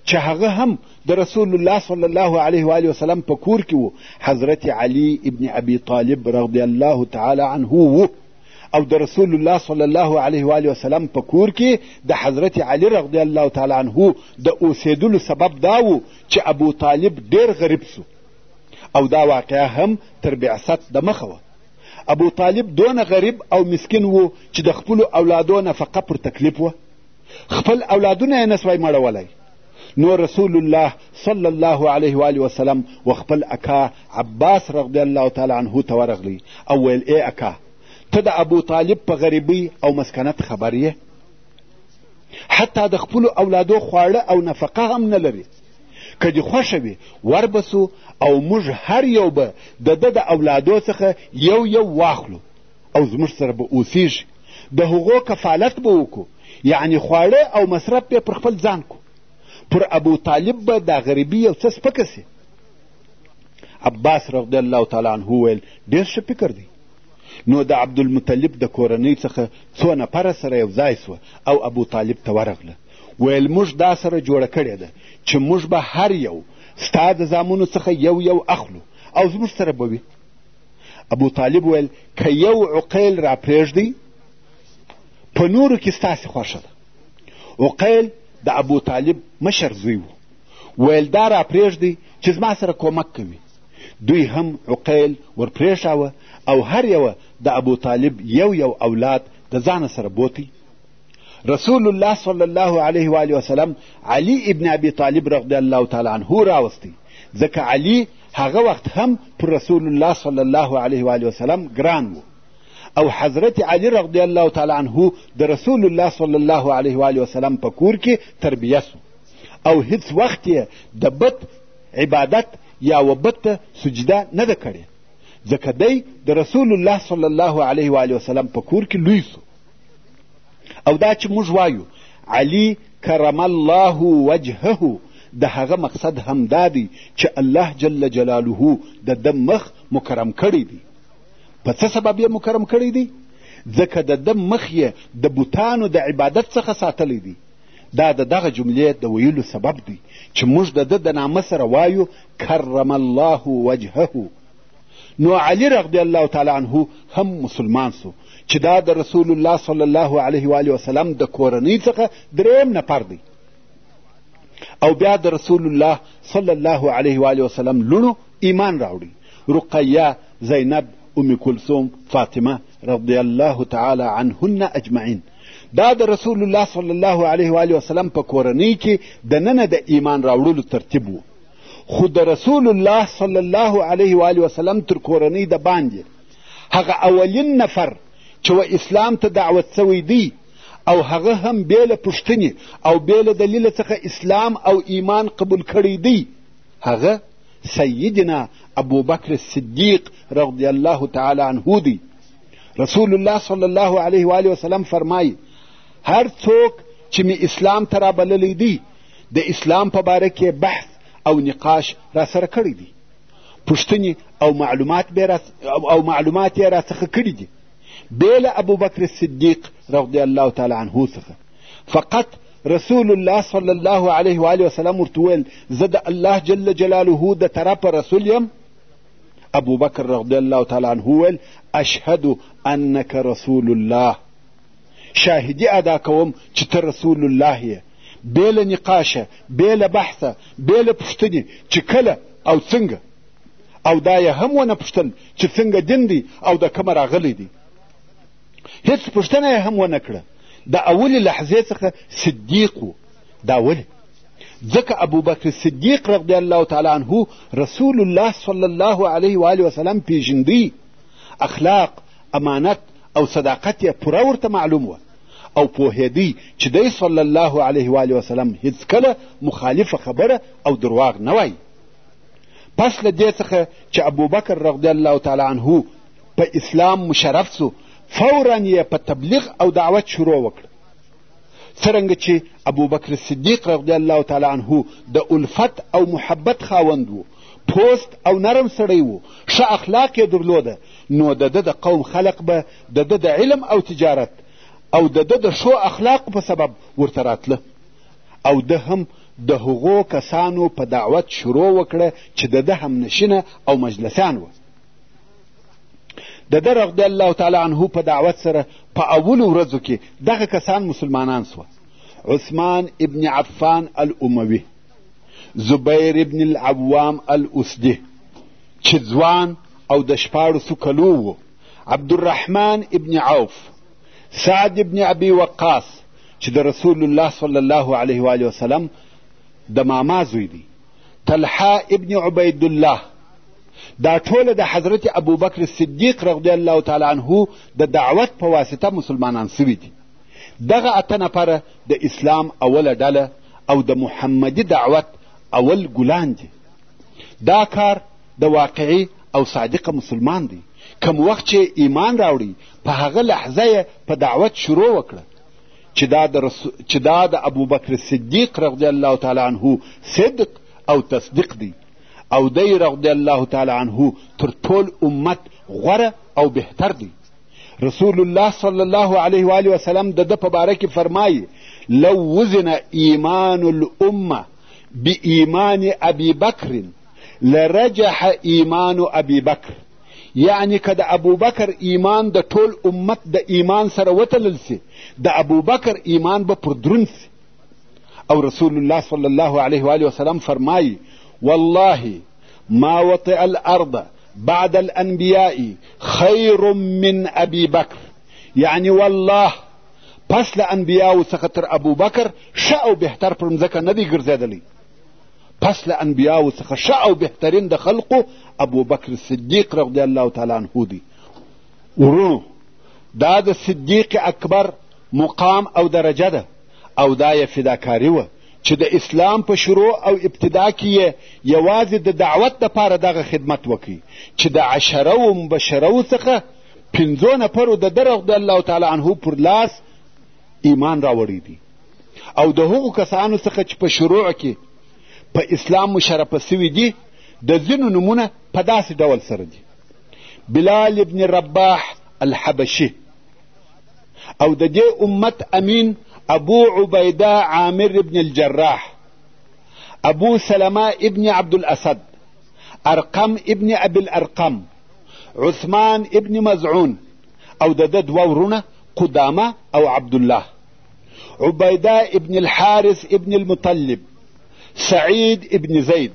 چې هغه هم د رسول الله صلی الله علیه و آله وسلم په کور کې وو حضرت علی ابن ابي طالب رضی الله تعالی عنه وو او د رسول الله صلی الله علیه و آله وسلم په کور کې د حضرت علی رضی الله تعالی عنه د اوسېدلو سبب دا و چې ابو طالب ډېر غریب سو او دا واقعه هم تر بعثت د مخه وه ابو طالب دونه غریب او مسکین و چې د خپلو اولادو نفقه پر تکلیف وه خپل اولادونه یې نسوای مړولی نو رسول الله صلی الله علیه و آله وسلم و خپل اکا عباس رضی الله تعالی عنه ته ورغلی او ویل ای اکا ته د ابو طالب په غریبۍ او مسکنت خبر یې حتی د خپلو اولادو خواړه او نفقه هم نه لري که دې خوښه وي وربسو او موږ هر یو به د ده د اولادو څخه یو یو واخلو او زموږ سره به اوسېږي د هغو کفالت به وکړو یعنې خواړه او مصرف به پر خپل ځان کو پر ابو طالب به دا غریبي یو څه سپکه سي عباس رضی الله تعالی عنه وویل ډېر ښه فکر دی نو د عبدالمطلب د کورنۍ څخه څو نفره سره یو ځای سوه او ابو طالب ته ورغله ویل موږ دا سره جوړه کړې ده چې موږ به هر یو ستا د زامنو څخه یو یو اخلو او زموږ سره به وي ابو طالب ویل که یو عقیل را پرېږدئ په نورو کې ستاسې خوښه ده عقیل د ابو طالب مشر زوی و ویل دا را پرېږدئ چې زما سره کومک کوي دوی هم عقیل ور پرېښاوه او هر یوه د ابو طالب یو یو اولاد د ځانه سره بوتی رسول الله صلی الله علیه و آله وسلم علی ابن ابي طالب رضی الله تعالی عنه راوستی ځکه علی هغه وخت هم پر رسول الله صلی الله علیه و آله وسلم ګران و او حضرت علی رضی الله تعالی عنه د رسول الله صلی الله علیه و آله وسلم په کور کې تربیه سو او هیڅ وخت یې د بت عبادت یا و بت ته سجده نه ده کړې ځکه دی د رسول الله صلی الله علیه و آله وسلم په کور کې لوی سو او دا چې موږ وایو علي کرم الله وجهه د هغه مقصد هم دا دی چې الله جل جلاله د ده مخ مکرم کړی دی په څه سبب یې مکرم کړی دی ځکه د ده مخ یې د بوتانو د عبادت څخه ساتلی دی دا د دغه جملې د ویلو سبب دی چې موږ د ده د نامه سره وایو کرم الله وجهه نو علي رضی الله تعالی عنه هم مسلمان سو چې دا د رسول الله صلی الله علیه و آله وسلم د کورنۍ څخه دریم نفر دی او بیا د رسول الله صلی الله علیه و آله وسلم لوڼو ایمان راوړي رقیه زینب ام کلثوم فاطمه رضی الله تعالی عنهن اجمعین دا د رسول الله صلی الله علیه و آله وسلم په کورنۍ کې د ننه د ایمان راوړلو ترتیب و خو د رسول الله صلی الله علیه و آله وسلم تر کورنۍ د باندې هغه اولین نفر چې و اسلام ته دعوت سوی دی او هغه هم بې له پوښتنې او بې له دلیله څخه اسلام او ایمان قبول کړی دی هغه سیدنا ابوبکر صدیق رضی الله تعالی عنه دی رسول الله صلی الله علیه و آله وسلم فرمایي هر څوک چې مې اسلام ته رابللی دی د اسلام په باره کې بحث او نقاش را سره کړی دی پوښتنې او معلومات او معلومات یې را څخه کړي دي بې له ابوبکر صدیق رضی الله تعالی عنه څخه فقط رسول الله صلی الله علیه و وسلم ورته وویل زه د الله جل جلاله د طرفه رسول یم ابوبکر رضی الله تعالی عنه وویل اشهد انک رسول الله شاهدي ادا کوم چې ته رسول الله یې بې له نقاشه بې له بحثه بې له پوښتنې چې کله او څنګه او دا یې هم ونه پوښتل چې څنګه دین دی او د کومه راغلی دی هیڅ پوښتنه یې هم ونه کړه د اولې لحظې څخه صدیق و دا ولې ځکه ابوبکر صدیق رضی الله تعالی عنه رسول الله صلی الله علیه و آله وسلم پیژندی اخلاق امانت او صداقت یې پوره ورته معلوم وه او پوهېدی چې دی صلی الله علیه و آله وسلم هیڅکله مخالفه خبره او درواغ نه وایي پس له دې څخه چې ابوبکر رضی الله تعالی عنه په اسلام مشرف سو فورا یې په تبلیغ او دعوت شروع وکړه څرنګه چې ابوبکر صدیق رضی الله تعالی عنه د الفت او محبت خاوند و پوست او نرم سړی و ښه اخلاق یې درلوده نو د ده د قوم خلق به د ده د علم او تجارت او د ده د ښو اخلاقو په سبب ورته راتله او ده هم د هغو کسانو په دعوت شروع وکړه چې د ده همنشینه او مجلسان وه د ده رضی الله تعالی عنه په دعوت سره په اولو ورځو کې دغه کسان مسلمانان سوه عثمان ابن عفان الاموي زبیر ابن العوام الاسدي چې ځوان او د شپاړسو کلو و عبدالرحمن ابن عوف سعد ابن ابي وقاص چې د رسول الله صلی الله علیه و وسلم د ماما زوی دی طلحه ابن عبید الله دا ټوله د حضرت ابوبکر صدیق رضی الله تعالی عنه د دعوت په واسطه مسلمانان سوي دي دغه اته نفره د اسلام اوله ډله او د محمدي دعوت اول ګلان دي دا کار د واقعي او صادقه مسلمان دی کم وخت چې ایمان راوړي په هغه لحظه یې په دعوت شروع وکړه چې دا د رسو... چې دا د ابوبکر صدیق رضی الله تعالی عنه صدق او تصدیق دی او دی رضی الله تعالی عنه تر ټول امت غوره او بهتر دی رسول الله صلی الله علیه و آله وسلم د ده په باره کې فرمایي لو وزن ایمان الامه بایمان ابي بکر لرجح ایمان ابي بکر یعنی که د ابوبکر ایمان د ټول امت د ایمان سره وتلل سي د ابوبکر ایمان به پر درون سي او رسول الله صلی الله علیه و آله وسلم فرمایي والله ما وطئ الارض بعد الانبیاء خیر من ابی بکر یعنی والله پس له انبیاو څخه تر ابوبکر ښه او بهتر پر مځکه نه دی ګرځېدلی پس له انبیاو څخه ښه او بهترین د خلقو ابوبکر صدیق رضی الله تعالی عنه دی ورونو دا د صدیق اکبر مقام او درجه ده او دا یې فداکاري وه چې د اسلام په شروع او ابتدا کې یې یوازې د دعوت دپاره دغه خدمت وکړي چې د عشره و مبشره و څخه پنځو نفرو د ده رضی الله تعالی عنه پر لاس ایمان راوړی دی او د هغو کسانو څخه چې په شروع کې په اسلام مشرفه سوي دي د ځینو نمونه په داسې ډول سره دي بلال ابن رباح الحبشي او د دې امت امین أبو عبيدة عامر بن الجراح أبو سلماء ابن عبد الأسد أرقم ابن أبي الأرقم عثمان ابن مزعون أو ددد وورنا قدامة أو عبد الله عبيدة ابن الحارث ابن المطلب سعيد ابن زيد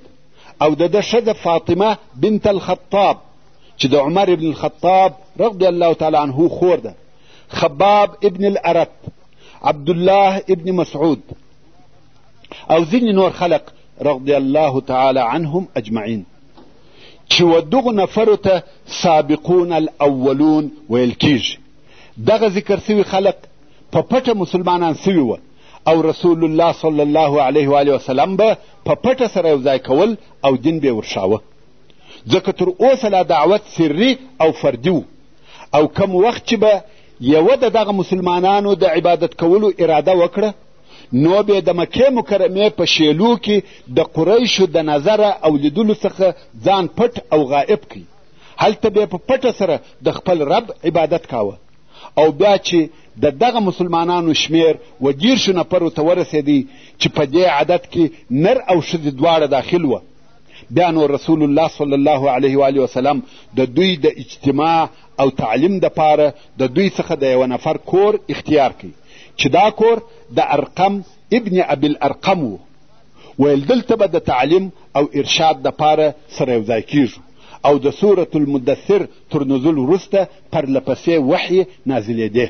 أو دد شد فاطمة بنت الخطاب چې د عمر ابن الخطاب رضی الله تعالی عنه خور ده خباب ابن الارت عبدالله ابن مسعود او ځینې نور خلق رضی الله تعالی عنهم اجمعین چې و دغو نفرو ته سابقون الاولون ویل کیږي دغه ذکر سوي خلق په پټه مسلمانان سوي وه او رسول الله صلی الله علیه و وسلم به په پټه سره یو ځای کول او دین به ورښاوه ځکه تر اوسه لا دعوت سري او فردي و او کم وخت چې به یوه د دغه مسلمانانو د عبادت کولو اراده وکړه نو به د مکې مکرمې په شیلو کې د قریشو د نظره او لیدلو څخه ځان پټ او غائب کړي هلته به په پټه سره د خپل رب عبادت کاوه او بیا چې د دغه مسلمانانو شمیر و دیرشو نفرو ته ورسېدی چې په دې عدد کې نر او ښځې دواړه داخل وه بیا نو رسول الله صلی الله علیه و وسلم د دوی د اجتماع او تعلیم دپاره د دوی څخه د یوه نفر کور اختیار کړي چې دا کور د ارقم ابن ابي الارقم و ویل دلته به د تعلیم او ارشاد دپاره سره یوځای کیږو او د سورة المدثر تر نزول وروسته پرله پسې وحی نازلېدې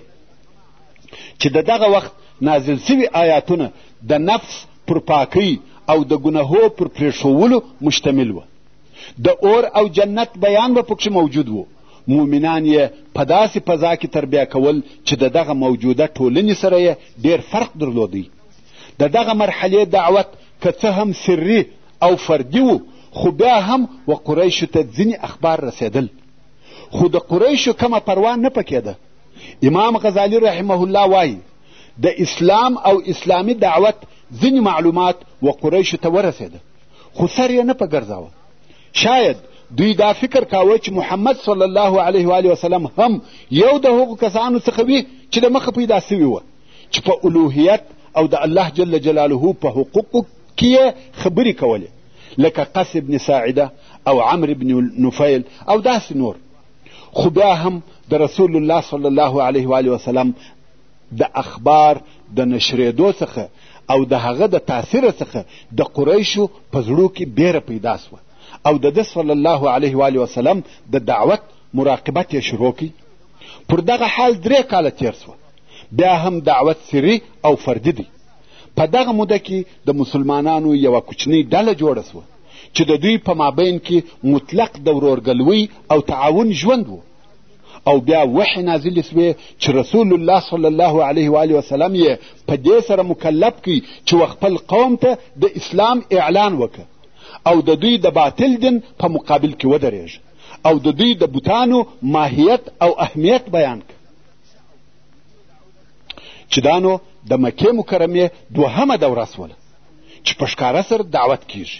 چې د دغه وخت نازل سوي آیاتونه د نفس پر پاکۍ او د ګناهو پر پرېښوولو مشتمل وه د اور او جنت بیان به پکښې موجود و مؤمنان یې په داسې فضا کې تربیه کول چې د دغه موجوده ټولنې سره یې ډېر فرق درلودی د دغه مرحلې دعوت که څه هم سري او فردي و خو بیا هم و قریشو ته ځینې اخبار رسېدل خو د قریشو کمه پروا نه پکېده امام غزالی رحمه الله وایي د اسلام او اسلامي دعوت ځینې معلومات و قریشو ته ورسېده خو سر یې نه په ګرځاوه شاید دوی دا فکر کاوه چې محمد صلی الله علیه و وسلم هم یو د هغو کسانو څخه وي چې د مخه پیدا سوي وه چې په الوهیت او د الله جل جلاله په حقوقو کې یې خبرې کولې لکه قس ابن ساعده او عمر ابن نفیل او داسې نور خو بیا هم د رسول الله صلی الله علیه و وسلم د اخبار د نشرېدو څخه او د هغه د تاثیر څخه د قریشو په زړو کې بیره پیدا سوه او د ده صلی الله علیه و آله وسلم د دعوت مراقبت یې شروع کړي پر دغه حال درې کاله تیر سوه بیا هم دعوت سری او فردي دی په دغه موده کې د مسلمانانو یوه کوچنۍ ډله جوړه سوه چې د دوی په مابین کې مطلق د ورورګلوۍ او تعاون ژوند و او بیا وحې نازلې سوې چې رسول الله صلی الله علیه و آله وسلم یې په دې سره مکلف کړي چې و خپل قوم ته د اسلام اعلان وکړه او د دوی د باطل دین په مقابل کې ودرېږي او د دوی د بوتانو ماهیت او اهمیت بیان کړه چې دا نو د مکې مکرمې دوهمه دوره سوله چې په ښکاره سره دعوت کیږي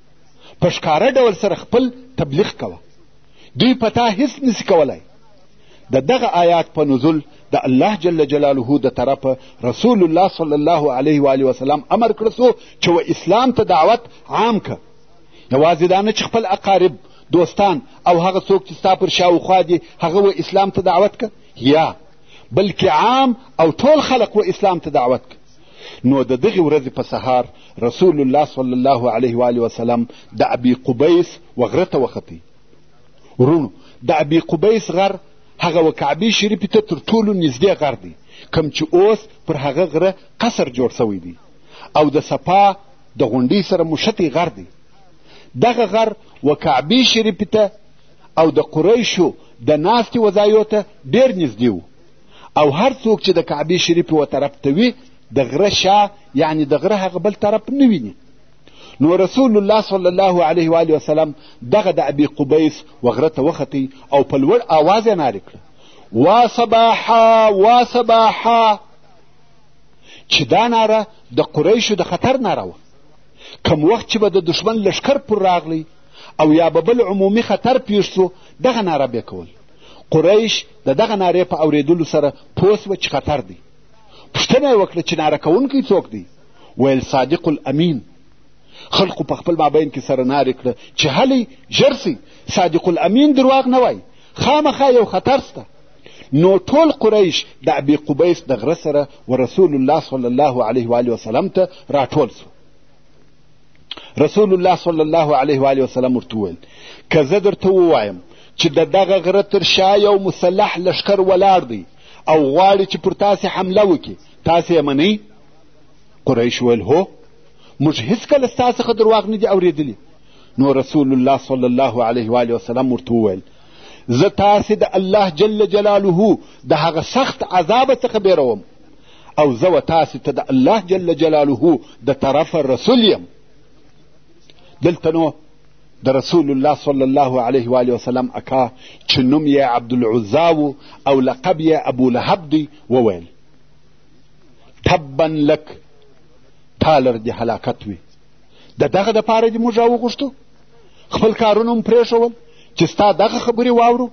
په ښکاره ډول سره خپل تبلیغ کوه دوی په تا هیڅ نسی کولای د دغه آیات په نزول د الله جل جلاله د طرفه رسول الله صلی الله علیه و آله وسلم امر کړ سو چې و اسلام ته دعوت عام که یوازې دا نه چې خپل اقارب دوستان او هغه څوک چې ستا پر شاوخوا دي هغه و اسلام ته دعوت که یا بلکې عام او ټول خلق و اسلام ته دعوت که نو د دغې ورځې په سهار رسول الله صلی الله علیه و وسلم د ابي قبیس و غره ته وختئ وروڼو د ابي قبیس غر هغه و کعبې شریفې ته تر ټولو نږدې غر دی کوم چې اوس پر هغه غره قصر جوړ سوی دی او د صفا د غونډۍ سره مشتی غر دی دغه غر و کعبې شریفې ته او د قریشو د ناستې وځایو ته ډېر نږدې و او هر څوک چې د کعبې شریفې و طرف ته وي د غره شا یعنې د غره هغه بل طرف نه ویني نو رسول الله صلی الله علیه و آله وسلم دغه د ابي قبیس و غره ته وختي او په لوړ آواز یې نارې کړه وا صباحا وا صباحا چې دا ناره د قریشو د خطر ناره وه کم وخت چې به د دښمن لشکر پر راغلی او یا به بل عمومي خطر پیښ سو دغه ناره به کول قریش د دغه نارې په اورېدلو سره پوه سوه چې خطر دی پوښتنه یې وکړه چې ناره کوونکی څوک دی ویل صادق الامین خلقو په خپل مابین کې سره نارې کړه چې هلئ ژر سئ صادق الامین درواغ نه وایي خامخا یو خطر سته نو ټول قریش د ابي قبیس د غره سره و رسول الله صلی الله علیه و وسلم ته راټول سو رسول الله صلی الله علیه و آله وسلم ورته وویل که زه درته ووایم چې د دغه غره تر شا یو مسلح لښکر ولاړ دی او غواړي چې پر تاسې حمله وکړي تاسې یې منئ قریش ویل هو موږ هیڅکله ستا څخه درواغ نه دي اورېدلي نو رسول الله صلی الله علیه و آله وسلم ورته وویل زه تاسې د الله جل جلاله د هغه سخت عذاب څخه بیروم او زه و تاسې ته د الله جل جلاله د طرفه رسول یم دلته نو د رسول الله صلی الله علیه و آله وسلم اکا چې نوم یې عبدالعزا و او لقب یې ابولهب دی وویل تبا لک تالر دې هلاکت وي د دغه دپاره دې موږ راوغوښتو خپل کارونه هم پرېښول چې ستا دغه خبرې واورو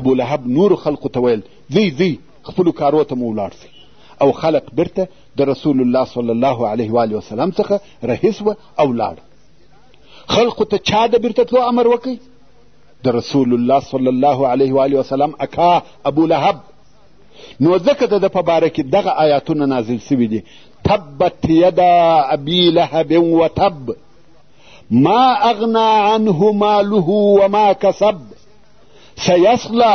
ابولهب نورو خلقو ته ویل ځئ ځئ خپلو کارو ته مو ولاړ شئ او خلق بیرته د رسول الله صلی الله علیه و علیه وسلم څخه رهي سوه او لاړ خلقو ته چا د بیرته تلو امر وکړي د رسول الله صلی الله علیه و علیه وسلم اکا ابو لهب نو ځکه د ده په باره کې دغه آیاتونه نازل سوي دي تبت یدا ابي لهب وتب ما اغنا عنه ماله وما کسب سيصلى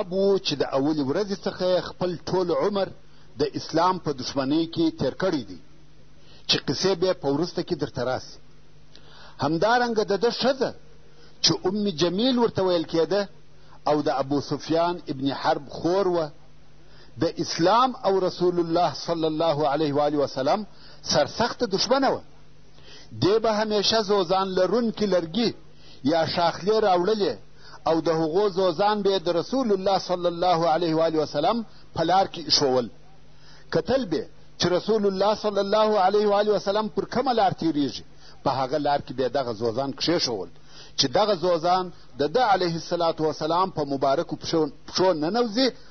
مذهب و چې د اولې ورځې څخه یې خپل ټول عمر د اسلام په دښمنۍ کې تیر کړی دی چې قصې بیا په وروسته کې درته راسي همدارنګه د ده ښځه چې ام جمیل ورته ویل کېده او د ابو سفیان ابن حرب خور وه د اسلام او رسول الله صلی الله علیه و آله وسلم سرسخته دښمنه وه دې به همیشه زوزان لرونکي لرګي یا شاخلې راوړلې او د هغو زوزان به د رسول الله صلی الله علیه و آله وسلم په لار کې ایښول کتل به چې رسول الله صلی الله علیه و آله وسلم پر کومه لار تیریږي په هغه لار کې به دغه زوزان کښېښول چې دغه زوزان د ده علیه السلام په مبارکو پښو ننوځي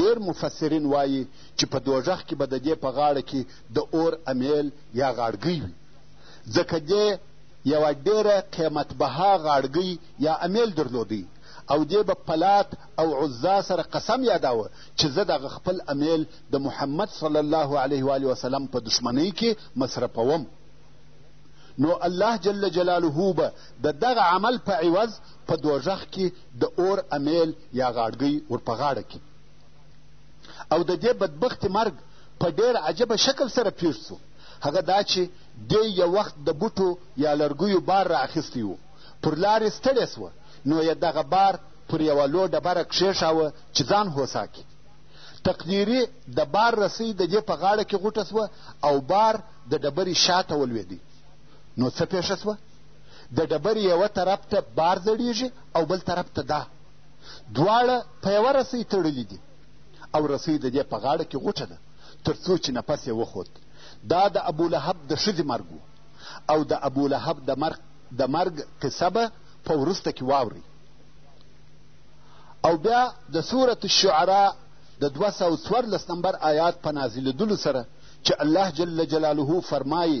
ډېر مفسرین وایي چې په دوژخ کې به د دې په غاړه کې د اور امیل یا غاړګۍ وي ځکه دې یوه ډېره قیمتبها غاړګۍ یا امیل درلودی او دې به پلات او عزا سره قسم یاداوه چې زه دغه خپل امیل د محمد صلی الله علیه و وسلم په دښمنۍ کې مصرفوم نو الله جل جلاله به د دغه عمل په عوض په دوژخ کې د اور امیل یا غاړګۍ ورپه غاړه کړي او د دې بدبختې مرګ په ډېر عجبه شکل سره پېښ سو هغه دا چې دې یو وخت د بوټو یا لرګیو بار را اخیستی و پر لارې ستړې سوه نو یې دغه بار پر یوه لو ډبره کښېښاوه چې ځان هوسا کړي تقدیري د بار رسۍ د دې په غاړه کې غوټه سوه او بار د ډبرې شاته ولوېدی نو څه پېښه سوه د ډبرې یوه طرف ته بار زړېږي او بل طرف ته دا دواړه په یوه رسۍ تړلي دي او رسۍ د دې په غاړه کې غوټه ده تر څو چې نفس یې وخوت دا د ابولهب د ښځې مرګ و او د ابولهب د مرګ د مرګ قصه به په وروسته کې واورئ او بیا د سورة الشعراء د دوه سوه څوارلس نمبر آیات په نازلېدلو سره چې الله جل جلاله فرمایي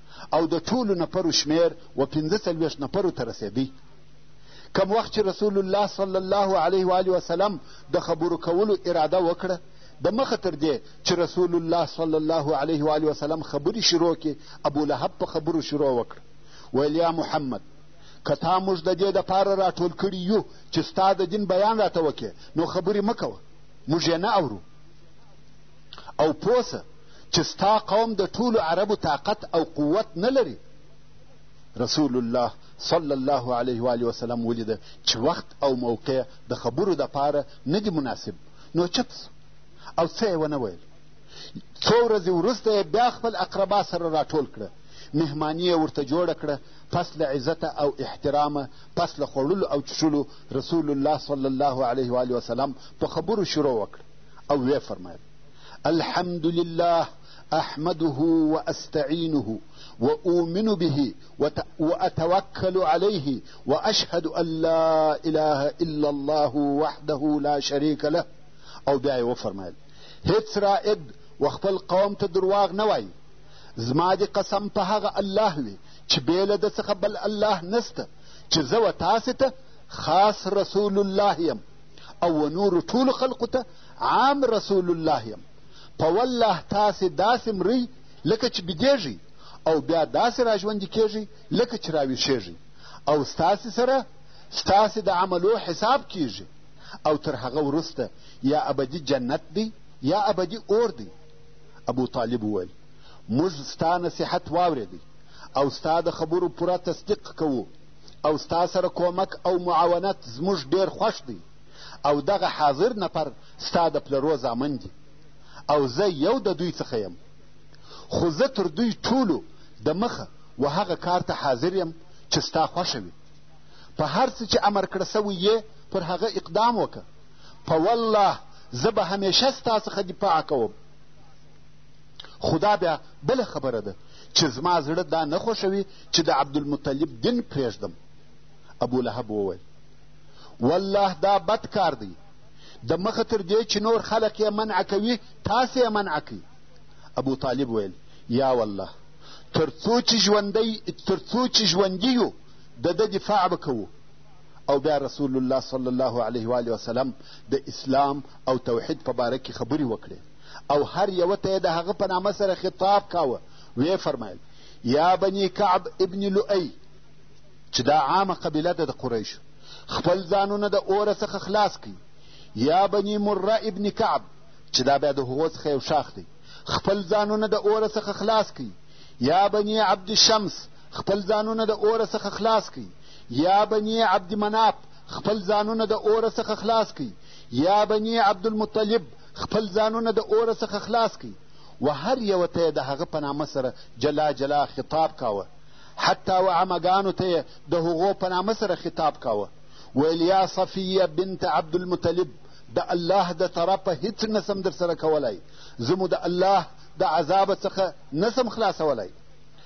او د ټولو نفرو شمېر و پنځه څلوېښت نفرو ته رسېدی کم وخت چې رسول الله صلی الله علیه و آله وسلم د خبرو کولو اراده وکړه د مخه تر دې چې رسول الله صلی الله علیه و آله وسلم خبرې شروع کړي ابو لهب په خبرو شروع وکړه ویل یا محمد که تا موږ د دې دپاره راټول کړي یو چې ستا د دین بیان راته وکړې نو خبرې مه کوه موږ یې نه اورو او پوه سه چې ستا قوم د ټولو عربو طاقت او قوت نه لري رسول الله صلی الله علیه و وسلم ولیده چې وخت او موقع د خبرو دپاره نه دي مناسب نو چپ او څه یې ونه ویل څو ورځې وروسته یې بیا خپل اقربا سره راټول کړه مهماني یې ورته جوړه کړه پس له عزته او احترامه پس له خوړلو او چښلو رسول الله صلی الله علیه و وسلم په خبرو شروع وکړه او ویې فرمایل الحمد لله احمده واستعينه واؤمن به واتوكل عليه واشهد ان لا اله الا الله وحده لا شريك له او بیا یې وفرمایل هیڅ رائد و خپل قوم ته درواغ نه وایي زما دې قسم په هغه الله وي چې بې له ده څخه بل الله نسته چې زه و تاسې ته خاص رسول الله یم او و نورو ټولو خلقو ته عام رسول الله یم په والله تاسې داسې مرئ لکه چې بیدېږئ او بیا داسې راژوندي کېږئ لکه چې راویښېږئ او ستاسې سره ستاسې د عملو حساب کېږي او تر هغه وروسته یا ابدي جنت دی یا ابدي اور دی ابو طالب وویل موږ ستا نصیحت واورېدی او ستا د خبرو پوره تصدیق کوو او ستا سره کومک او معاونت زموږ ډېر خوښ دی او دغه حاضر نفر ستا د پلرو زامن دي او زه یو د دوی څخه یم خو زه تر دوی ټولو د مخه و هغه کار ته حاضر یم چې ستا خوښه وي په هر څه چې امر کړه سوی یې پر هغه اقدام وکړه په والله زه به همیشه ستا څخه دفاع کوم خو دا بیا بله خبره ده چې زما زړه دا نه خوښوي چې د عبدالمطلب دین پرېږدم ابولهب وویل والله دا بد کار دی د مخه تر دې چې نور خلق یې منع کوي تاسې یې منع کوي ابو طالب ویل یا والله تر څو چې ژوندی تر څو چې ژوندي یو د ده دفاع به کوو او بیا رسول الله صلی الله علیه و وسلم د اسلام او توحید په باره کې خبرې وکړې او هر یوه ته یې د هغه په نامه سره خطاب کاوه ویې فرمایل یا بني کعب ابن لؤی چې دا عامه قبیله ده د قریشو خپل ځانونه د اوره څخه خلاص کړي یا بني مره ابن کعب چې دا بیا د هغو څخه یو شاخ دی خپل ځانونه د اوره څخه خلاص کړي یا بني عبد شمس خپل ځانونه د اوره څخه خلاص کړي یا بني عبد مناف خپل ځانونه د اوره څخه خلاص کړي یا بني عبدالمطلب خپل ځانونه د اوره څخه خلاص کړئ و هر یوه ته یې د هغه په نامه سره جلا جلا خطاب کاوه حتی و عمګانو ته یې د هغو په نامه سره خطاب کاوه ویل یا صفیه بنت عبدالمطلب د الله د طرفه هیڅ نه سم در سره کولی زه مو د الله د عذابه څخه نه سم خلاصولی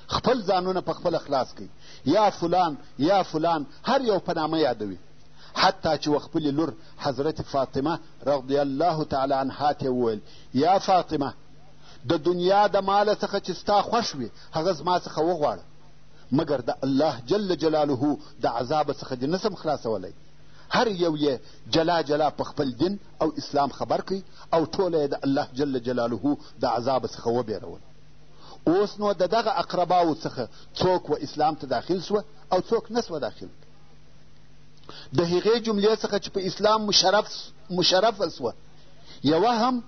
خپل ځانونه په خپله خلاص کړئ یا فلان یا فلان هر یو په نامه یادوي حتی چې و خپلې لور حضرت فاطمه رضی الله تعالی عنها ته وویل یا فاطمه د دنیا د مال څخه چې ستا خوښ وي هغه زما څخه وغواړه مګر د الله جل جلاله د عذاب څخه دې نسم خلاصولی هر یو یې جلا جلا په خپل دین او اسلام خبر کړئ او ټوله یې د الله جل جلاله د عذاب څخه وبېرول اوس نو د دغه اقرباو څخه څوک و اسلام ته داخل سوه او څوک نه سوه داخل د هغې جملې څخه چې په اسلام مشرف مشرفه سوه یوه هم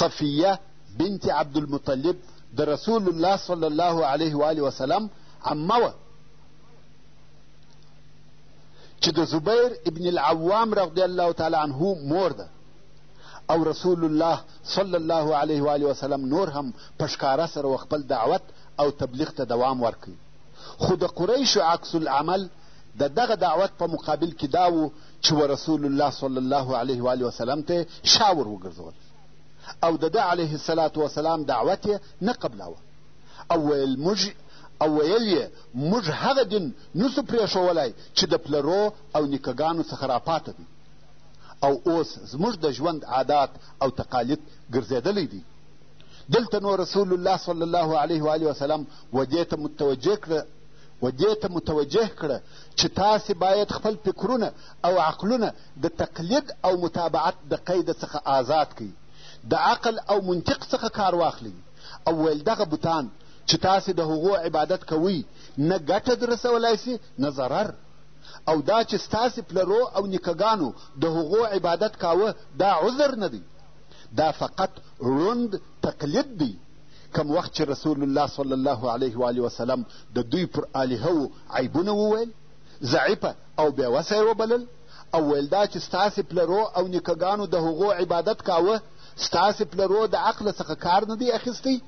صفیه بنت عبدالمطلب د رسول الله صلی الله علیه و آله وسلم عمه وه چې د زبیر ابن العوام رضی الله تعالی عنه مور ده او رسول الله صلی الله علیه و آله وسلم نور هم په ښکاره سره و خپل دعوت او تبلیغ ته دوام ورکوي خو د قریشو عکس العمل د دغه دعوت په مقابل کې دا و چې و رسول الله صلی الله علیه و وسلم ته شا ور وګرځول او د ده علیه الصلاة وسلام دعوت یې نه قبلاوه او ویل موږ او ویل یې موږ هغه دین نسو پرېښوولی چې د پلرو او نیکهګانو څخه راپاته دی او اوس زموږ د ژوند عادات او تقالید ګرځېدلی دی دلته نو رسول الله صلی الله علیه وآله وسلم ودې ته متوجه کړه ودې ته متوجه کړه چې تاسې باید خپل فکرونه او عقلونه د تقلید او متابعت د قید څخه آزاد کړئ د عقل او منطق څخه کار واخلئ او ویل دغه بوتان چې تاسې د هغو عبادت کوئ نه ګټه درسولای سي نه ضرر او دا چې ستاسې پلرو او نیکهګانو د هغو عبادت کاوه دا عذر نه دی دا فقط ړوند تقلید دی کم وخت چې رسول الله صلی الله علیه و آله وسلم د دوی پر الهو عیبونه وویل ضعیفه او بېوسه یې وبلل او ویل دا چې ستاسې پلرو او نیکهګانو د هغو عبادت کاوه ستاسې پلرو د عقله څخه کار نه دی اخیستی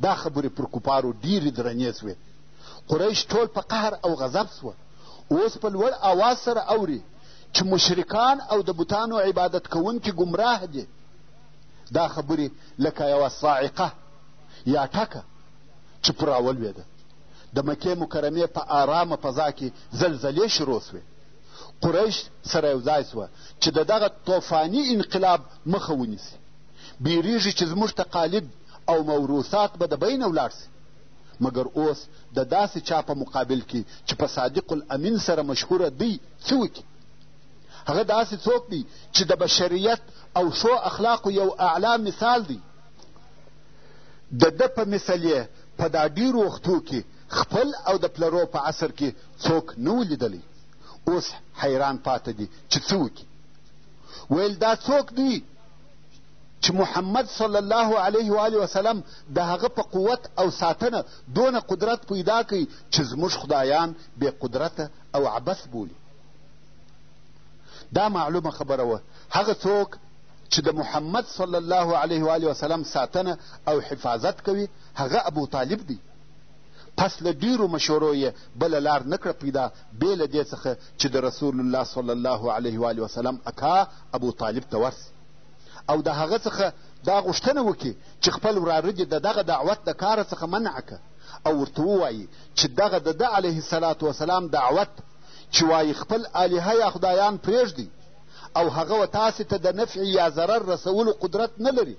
دا خبرې پر کفارو ډېرې درنې سوې قریش ټول په قهر او غضب سوه اوس په لوړ اواز سره اوري چې مشرکان او د بوتانو عبادت کوونکي ګمراه دي دا خبرې لکه یوه صاعقه یا ټکه چې پر راولوېده د مکې مکرمې په آرامه فضا کې زلزلې شروع سوې قریش سره یو ځای سوه چې د دغه طوفاني انقلاب مخه ونیسي بیریږي چې زموږ تقالید او موروثات به د بینه ولاړ سي مګر اوس د داسې چا په مقابل کې چې په صادق الامین سره مشهوره دی څه وکړي هغه داسې څوک دی چې د بشریت او ښو اخلاقو یو اعلی مثال دی د ده په مثل یې په دا ډېرو وختو کې خپل او د پلرو په عصر کې څوک نه و لیدلی اوس حیران پاته دي چې څه وکړي ویل دا څوک دی چې محمد صلی الله علیه و آله وسلم د هغه په قوت او ساتنه دونه قدرت پیدا کوي چې زموږ خدایان بې قدرته او عبث بولي دا معلومه خبره وه هغه څوک چې د محمد صلی الله علیه و آله وسلم ساتنه او حفاظت کوي هغه ابو طالب دی پس له ډیرو مشورو یې بله لار نه کړه پیدا بې له دې څخه چې د رسول الله صلی الله علیه و آله وسلم اکا ابو طالب ته ورسي او د هغه څخه دا غوښتنه وکړي چې خپل وراره دې د دغه دعوت د کاره څخه منع که او ورته ووایي چې دغه د ده علیه السلام وسلام دعوت چې وایي خپل الهه یا خدایان پرېږدي او هغه و تاسې ته د نفع یا ضرر رسولو قدرت نه لري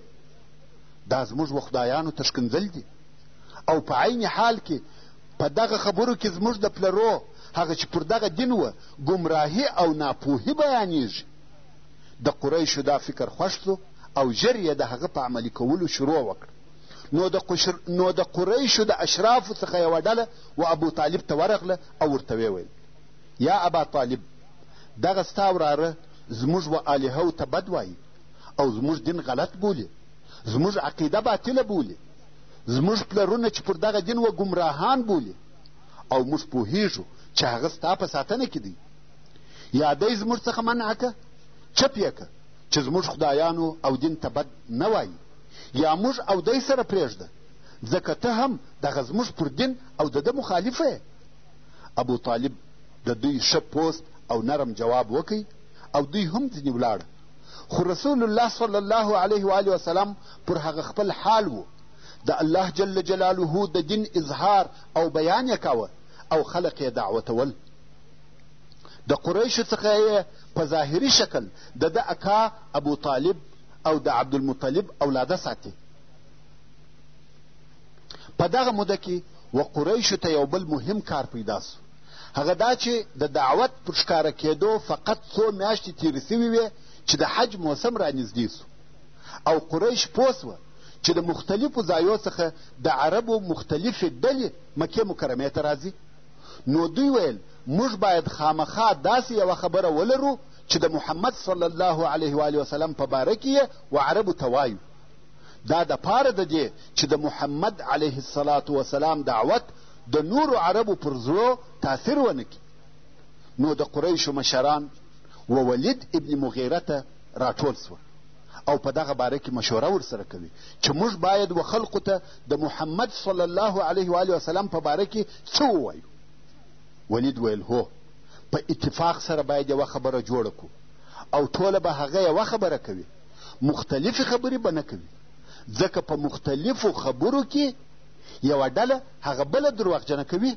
دا زموږ و خدایانو ته ښکنځل دي او په عین حال کې په دغه خبرو کې زموږ د پلرو هغه چې پر دغه دین وه ګمراهي او ناپوهي بیانیږي د قریشو دا فکر خوښ او ژر یې د هغه په عملي کولو شروع وکړه نو د قشر نو د قریشو د اشرافو څخه یوه ډله و ابو طالب ته ورغله او ورته ویې ویل یا ابا طالب دغه ستا وراره زموږ و الهو ته بد وایي او زموږ دین غلط بولي زموږ عقیده باطله بولي زموږ پلرونه چې پر دغه دین و ګمراهان بولي او موږ پوهیږو چې هغه ستا په ساتنه کې دی یا دی زموږ څخه منع که چپ یې که چې زموږ خدایانو او دین ته بد نه وایي یا موږ او دی سره پرېږده ځکه ته هم دغه زموږ پر دین او د ده مخالفه یې ابو طالب د دوی ښه پوست او نرم جواب وکړ او دوی هم ځینې ولاړه خو رسول الله صلی الله علیه و آله وسلم پر هغه خپل حال و د الله جل جلاله د دین اظهار او بیان یې کاوه او خلق یې دعوتول د قریشو څخه یې په ظاهري شکل د ده اکا ابو طالب او د عبدالمطلب اولاده ساتي په دغه موده کې و قریشو ته یو بل مهم کار پیدا سو هغه دا چې د دعوت پر ښکاره کېدو فقط څو میاشتې تېرې سوي وې چې د حج موسم رانږدې سو او قریش پوه سوه چې د مختلفو ځایو څخه د عربو مختلفې ډلې مکې مکرمې ته راځي نو دوی ویل موږ باید خامخا داسې یوه خبره ولرو چې د محمد صلی الله علیه و آله وسلم په باره کې یې و عربو ته وایو دا د پاره د دې چې د محمد علیه الصلاة وسلام دعوت د نورو عربو پر زړو تاثیر ونه کړي نو د قریشو مشران و ولید ابن مغیره ته راټول سوه او په دغه باره کې مشوره ورسره کوي چې موږ باید و خلقو ته د محمد صلی الله علیه و آله وسلم په باره کې څه ووایو ولید ویل هو په اتفاق سره باید یوه خبره جوړه کړو او ټوله به هغه یوه خبره کوي مختلفې خبرې به نه کوي ځکه په مختلفو خبرو کې یوه ډله هغه بله درواغجنه کوي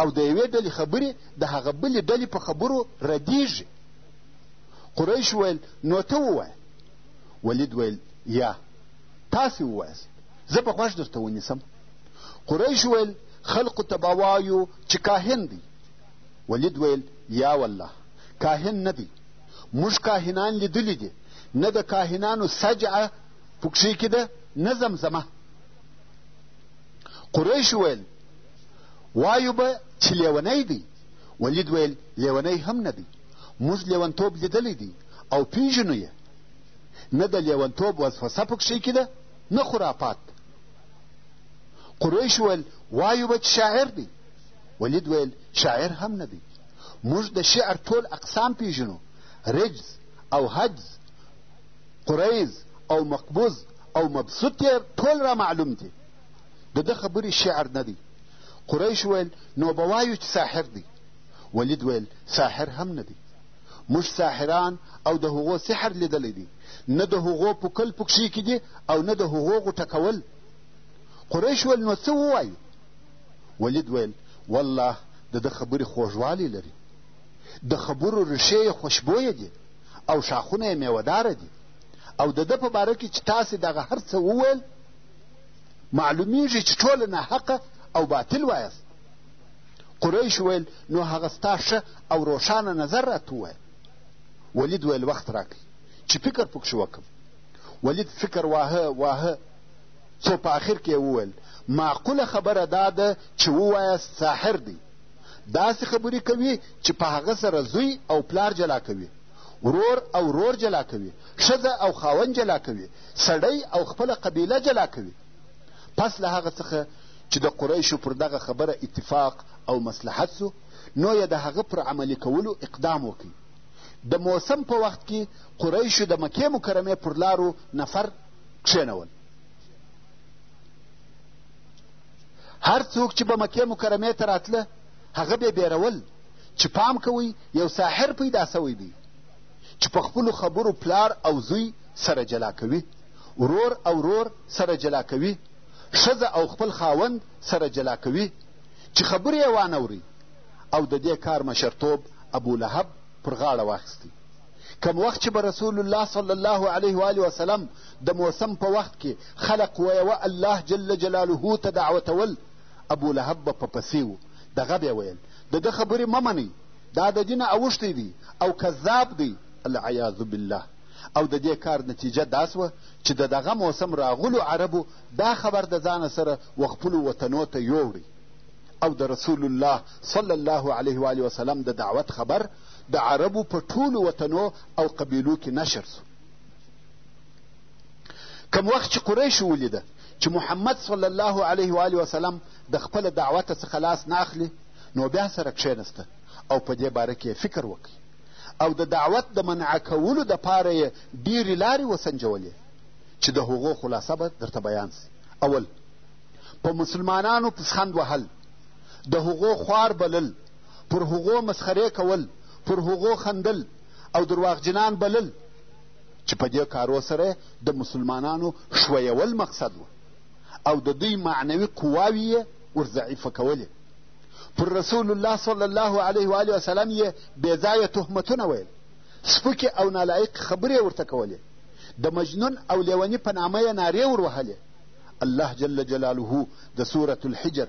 او د یوې ډلې خبرې د هغه بلې ډلې په خبرو ردیږي قریش ویل نو ته ووایه ولید ویل یا تاسې ووایاست زه به غوږ درته ونیسم قریش ویل خلقو ته به وایو چې کاهن دی ولید ویل، یا والله! کاهن نه دی. موږ کاهنان لیدلي دي، نه د کاهنانو سجعه پکښې کې ده، نه زمزمه. قریشو ویل، وایو به چې لیونی دی. ولید ویل، لیونی هم نه دی. موږ لیونتوب لیدلی دی او پېژنو یې. نه د لیونتوب وسوسه پکښې کې ده، نه خرافات. قریشو ویل، وایو به چې شاعر دی. ولید ویل شاعر هم نه دی موږ د شعر ټول اقسام پیژنو رجز او حجز قریز او مقبوض او مبسوط یې ټول را معلوم دي د ده خبرې شعر نه دی قریش ویل نو به وایو چې ساحر دی ولید ویل ساحر هم نه دی موږ ساحران او د هغو سحر لیدلی دی نه د هغو پوکل پکښې کې دي او نه د هغو غوټه کول قریش ویل نو څه ووایو ولید ویل، والله د ده خبرې خوږوالی لري، د خبرو ریښې یې خوشبویه دي او ښاخونه یې میوهداره دي او د ده په باره کې چې تاسې دغه هر څه وویل معلومیږي چې ټوله ناحقه او باطل وایاست قریش ویل نو هغه ستا ښه او روښانه نظر راته ووایه ولید ویل وخت راکړئ چې فکر پکښې وکړم ولید فکر واهه واهه څو په اخر کې یې وویل معقوله خبره دا ده چې ووایاست ساحر دی داسې خبرې کوي چې په هغه سره زوی او پلار جلا کوي ورور او ورور جلا کوي ښځه او خاوند جلا کوي سړی او خپله قبیله جلا کوي پس له هغه څخه چې د قریشو پر دغه خبره اتفاق او مصلحت سو نو یې د هغه پر عملي کولو اقدام وکړي د موسم په وخت کې قریشو د مکې مکرمې پر لارو نفر کښېنول هر څوک چې به مکې مکرمې ته راتله هغه به بیرول چې پام کوئ یو ساحر پیدا سوی دی چې په خپلو خبرو پلار او زوی سره جلا کوي ورور او ورور سره جلا کوي ښځه او خپل خاوند سره جلا کوي چې خبرې یې وانه او د دې کار مشرتوب ابولهب پر غاړه واخیستی کم وخت چې به رسول الله صلی الله علیه و آله وسلم د موسم په وخت کې خلق و یوه الله جل جلاله ته دعوتول ابو لهب به په پسې و دغه به ویل د ده خبرې مه منئ دا د دینه اوښتی دی او کذاب دی العیاذ بالله او د دې کار نتیجه دا سوه چې د دغه موسم راغلو عربو دا خبر د ځانه سره و خپلو وطنو ته یوړئ او د رسول الله صلی الله علیه و وسلم د دعوت خبر د عربو په ټولو وطنو او قبیلو کې نشر شو کم وخت چې قریشو ولیده چې محمد صلی الله علیه و آله وسلم د خپله دعوته څخه لاس نه اخلي نو بیا سره کښېنسته او په دې باره کې فکر وکړي او د دعوت د منع کولو دپاره یې ډېرې لارې وسنجولې چې د هغو خلاصه به درته بیان سي اول په مسلمانانو پسخند وهل د هغو خوار بلل پر هغو مسخرې کول، پر هغو خندل او درواغجنان بلل چې په دې کارو سره د مسلمانانو ښویول مقصد و او د دوی معنوي قواوې یې ورضعیفه کولې پر رسول الله صلی الله علیه و وسلم یې بېځایه تهمتونه ویل سپکې او نالایق خبرې ورته کولې د مجنون او لیوني په نامه یې نارې وروهلې الله جل جلاله د سورة الحجر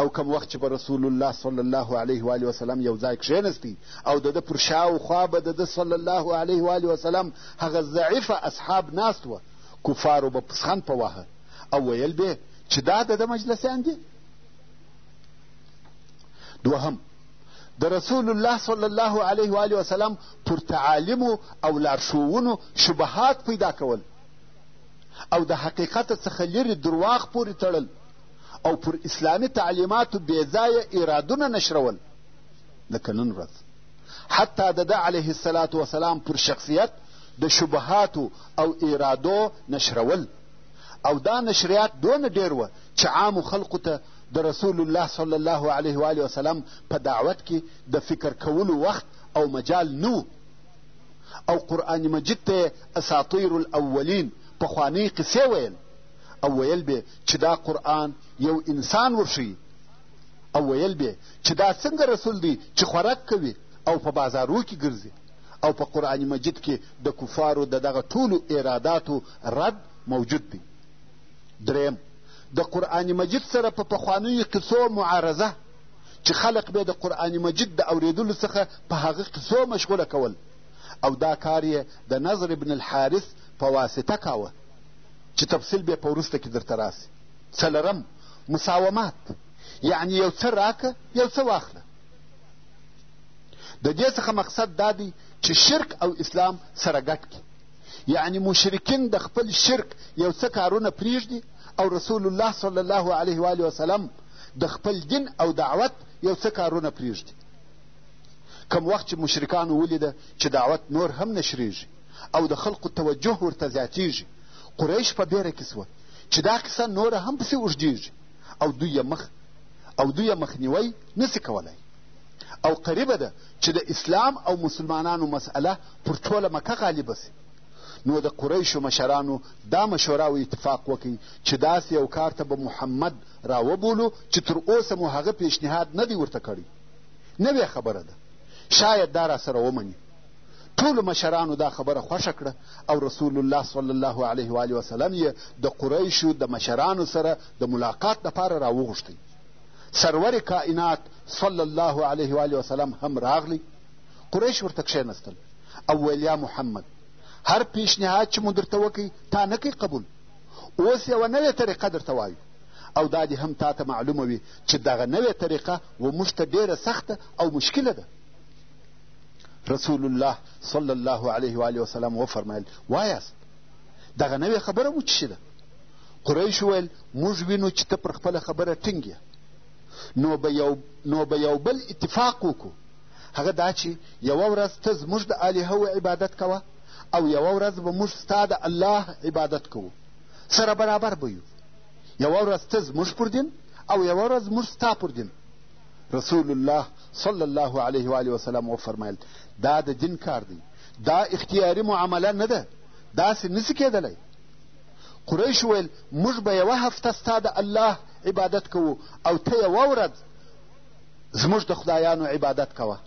او کوم وخت چې به رسول الله صلی الله علیه و آله وسلم یو ځای کښېنستی او د ده پر شاوخوا به د ده صلی الله علیه و آله وسلم هغه ضعیفه اصحاب ناست وه کفارو به پسخند په واهه او ویل به چې دا د ده مجلسیان دي دوهم د رسول الله صلی الله علیه و آله وسلم پر تعالیمو او لارښوونو شبهات پیدا کول او د حقیقت څخه لرې درواغ پورې تړل او پر اسلامي تعلیماتو بېځایه ایرادونه نشرول لکه نن ورځ حتی د ده علیه السلام وسلام پر شخصیت د شبهاتو او ایرادو نشرول او دا نشریات دونه ډېر وه چې عامو خلقو ته د رسول الله صلی الله علیه و آله وسلم په دعوت کې د فکر کولو وخت او مجال نه او قرآن مجید ته اساطیر الاولین پخوانۍ قصې ویل او ویل به چې دا قرآن یو انسان ورښیي او ویل به چې دا څنګه رسول دی چې خوراک کوي او په بازارو کې ګرځي او په قرآن مجید کې د کفارو د دغه ټولو اراداتو رد موجود دی دریم د قرآن مجید سره په پخوانیو قصو معارضه چې خلق به د قرآن مجید د اورېدلو څخه په هغه قصو مشغوله کول او دا کار یې د نظر ابن الحارث په واسطه کاوه چې تفصیل بیا په وروسته کې درته راسي څلرم مساومات یعنی یو څه راکه یو څه واخله د دې څخه مقصد دا دی چې شرک او اسلام سره ګډ کړي یعنی مشرکین د خپل شرک یو څه کارونه پریږدي او رسول الله صلی الله علیه و آله وسلم د خپل دین او دعوت یو څه کارونه پریږدي کم وخت چې مشرکانو ولیده چې دعوت نور هم نشریږي او د خلقو توجه ورته زیاتېږي قریش په بیره کې سوه چې دا قصه نوره هم پسې اوږدېږي او دوی یې مخ او دوی یې مخنیوی نسي کولی او قریبه ده چې د اسلام او مسلمانانو مسئله پر ټوله مکه غالبه سي نو د قریشو مشرانو دا مشوره او اتفاق وکړي چې داسې یو کار ته به محمد راوبولو چې تر اوسه مو هغه پیشنهاد نه دی ورته کړی نوې خبره ده شاید دا راسره ومني ټولو مشرانو دا خبره خوښه کړه او رسول الله صلی الله علیه و وسلم یې د قریشو د مشرانو سره د ملاقات لپاره راوغوښتی سرور کائنات صلی الله علیه و وسلم هم راغلی قریش ورته کښېنستل او ویل یا محمد هر پیشنهاد چې مو درته وکړي تا نه کوي قبول اوس یوه نوې طریقه درته وایو او دا دې هم تا ته معلومه وي چې دغه نوې طریقه و موږ ته ډېره سخته او مشکله ده رسول الله صلی الله علیه و آله وسلم وفرمایل وایاست دغه نوې خبره مو چی ده قریش وویل موږ وینو چې ته پر خپله خبره ټینګ یې نو به یو نو به یو بل اتفاق وکړو هغه دا چې یوه ورځ ته زموږ د الهو عبادت کوه او یوه ورځ به موږ ستا د الله عبادت کوو سره برابر به یو یوه ورځ ته زموږ پر دین او یوه ورځ موږ ستا پر دین رسول الله صلی الله علیه و آله وسلم وفرمایل دا د دین کار دی دا اختیاري معامله نه ده داسې نسي کېدلی قریش ویل موږ به یوه هفته ستا د الله عبادت کوو او ته یوه ورځ زموږ د خدایانو عبادت کوه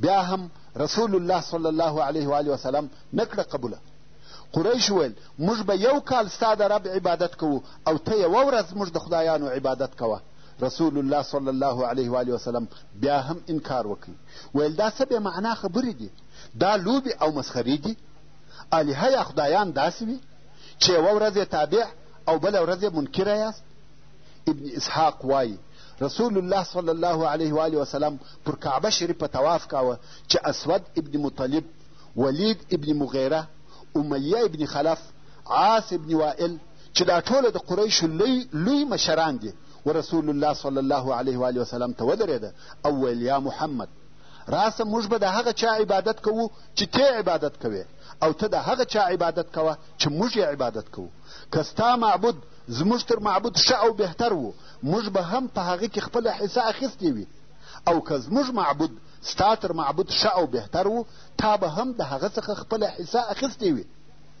بیا هم رسول الله صلی الله علیه و آله وسلم نه کړه قبوله قریش ویل موږ به یو کال ستا د رب عبادت کوو او ته یوه ورځ زموږ د خدایانو عبادت کوه رسول الله صلی الله علیه و آله وسلم بیا هم انکار وکړ ویل دا څه بې معنا خبرې دي دا لوبې او مسخرې دي الهه یا خدایان داسې وي چې یوه ورځ یې تابع او بله ورځ یې منکره یاست ابن اسحاق وایي رسول الله صلی الله علیه و آله وسلم پر کعبه شریفه طواف کاوه چې اسود ابن مطلب ولید ابن مغیره امیه ابن خلف عاص ابن وائل چې دا ټوله د قریشو لوی مشران دي ورسول الله صلی الله علیه وآله وسلم ته ودرېده او ویل یا محمد راسه موږ به د هغه چا عبادت کوو چې ته عبادت کوې او ته د هغه چا عبادت کوه چې موږ یې عبادت کوو که ستا معبود زموږ تر معبود ښه او بهتر و موږ به هم په هغه کې خپله حصه اخیستې وي او که زموږ معبود ستا تر معبود ښه او بهتر و تا به هم د هغه څخه خپله حصه اخیستې وي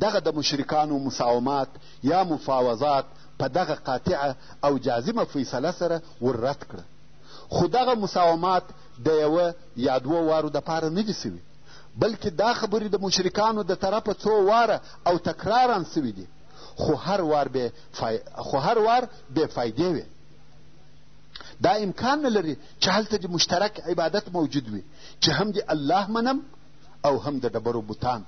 دغه د مشرکانو مساومات یا مفاوضات په دغه قاطعه او جازمه فیصله سره ور رد کړه خو دغه مساومات د یوه یا دوه وارو دپاره نه دي سوي بلکې دا خبرې د مشرکانو د طرفه څو واره او تکرارا سوي دي خو هر وار بې فای... خو هر وار بې فایدې وي دا امکان نه لري چې هلته د مشترک عبادت موجود وي چې هم د الله منم او هم د ډبرو بوتان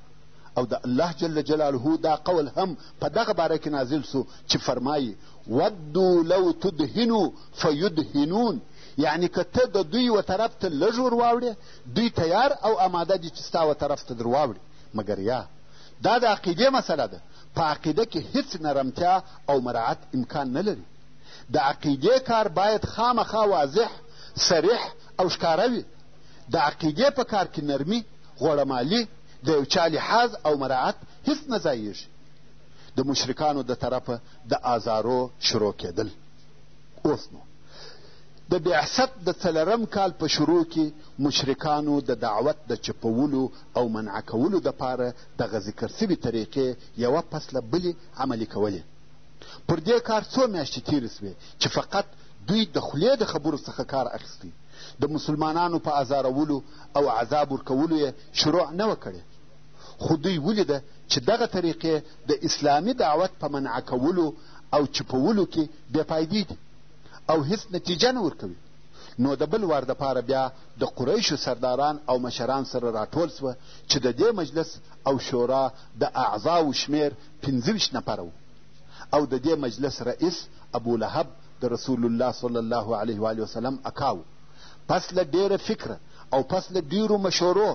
او د الله جل جلاله دا قول هم په دغه باره کې نازل سو چې فرمایي ودو لو تدهنو فیدهنون یعنی که ته د دوی و طرف ته لږ ور واوړې دوی تیار او آماده دي چې ستا و طرف ته در واوړي مګر یا دا د عقیدې مسله ده په عقیده کې هیڅ نرمتیا او مراعت امکان نه لري د عقیدې کار باید خامخا واضح صریح او ښکاره وي د عقیدې په کار کې نرمي غوړمالي د یو چا لحاظ او مراعت هیڅ نه ځایږي د مشرکانو د طرفه د آزارو شروع کېدل اوس نو د بعثت د څلرم کال په شروع کې مشرکانو د دعوت د چپولو او منع کولو دپاره دغه ذکر سوي طریقې یوه پس له بلې عملي کولې پر دې کار څو میاشتې تېرې سوې چې فقط دوی د خولې د خبرو څخه کار اخیستی د مسلمانانو په ازارولو او عذاب ورکولو یې شروع نه وه کړې خو دوی ولیده چې دغه طریقې د اسلامي دعوت په منع کولو او چپولو کې بې فایدې دي او هیڅ نتیجه نه ورکوي نو د بل وار دپاره بیا د قریشو سرداران او مشران سره راټول سوه چې د دې مجلس او شورا د اعضاو شمېر پنځه ویشت نفره و او د دې مجلس رئیس ابولهب د رسول الله صلی الله علیه و وسلم اکا و پس له ډېره فکره او پس له ډیرو مشورو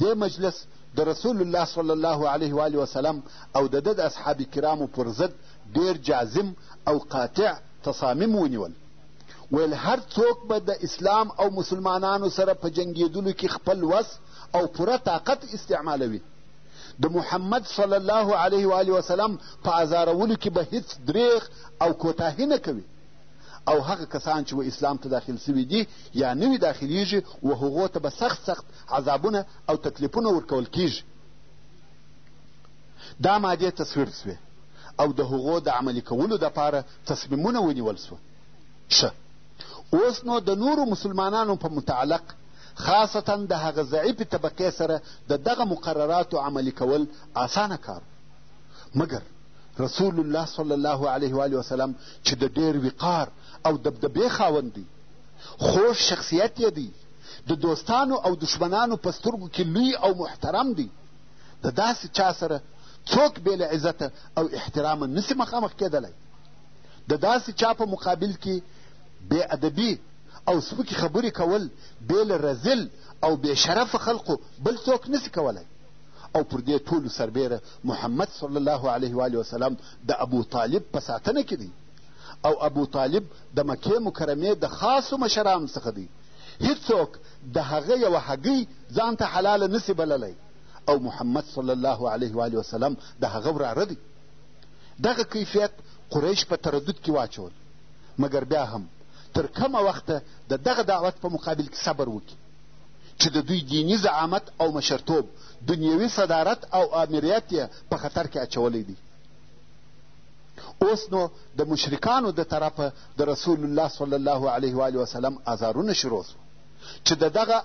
دې مجلس د رسول الله صلی الله علیه و آله وسلم او د ده د اصحاب کرامو پر ضد ډیر جازم او قاطع تصامیم ونیول ویل هر څوک به د اسلام او مسلمانانو سره په جنګېدلو کې خپل وس او پوره طاقت استعمالوي د محمد صلی الله علیه و وسلم په ازارولو کې به هیڅ دریغ او کوتاهي نه کوي او هغه کسان چې و اسلام ته داخل سوي دي یا نوي داخلیږي و هغو ته به سخت سخت عذابونه او تکلیفونه ورکول کیږي دا مادې تصویب سوې او د هغو د عملي کولو دپاره تصمیمونه ونیول سوه ښه اوس نو د نورو مسلمانانو په متعلق خاصتا د هغه ضعیفې طبقې سره د دغه مقرراتو عملي کول اسانه کار مګر رسول الله صلی الله علیه و وسلم چې د ډېر وقار او دبدبې خاوند دی خوږ شخصیت یې دی د دوستانو او دشمنانو په سترګو کې لوی او محترم دی د داسې چا سره څوک بې له عزته او احترامه نسي مخامخ کېدلی د داسې چا په مقابل کې بې ادبي او سپکې خبرې کول بې له رزل او بې شرفه خلقو بل څوک نسي کولی او پر دې ټولو سربېره محمد صلی الله علیه و آله وسلم د ابو طالب په ساتنه کې دی او ابو طالب د مکې مکرمې د خاصو مشرانو څخه دی هیڅوک د هغه یوه هګۍ ځان ته حلاله نسی بللی او محمد صلی الله علیه و آله وسلم د هغه وراره دی دغه کیفیت قریش په تردد کې واچول مګر بیا هم تر کومه وخته د دغه دعوت په مقابل کې صبر وکړي چې د دوی دیني زعامت او مشرتوب دنیوي صدارت او امریت یې په خطر کې اچولی دی اوس نو د مشرکانو د طرفه د رسول الله صلی الله علیه و وسلم ازارونه شروع سو چې د دغه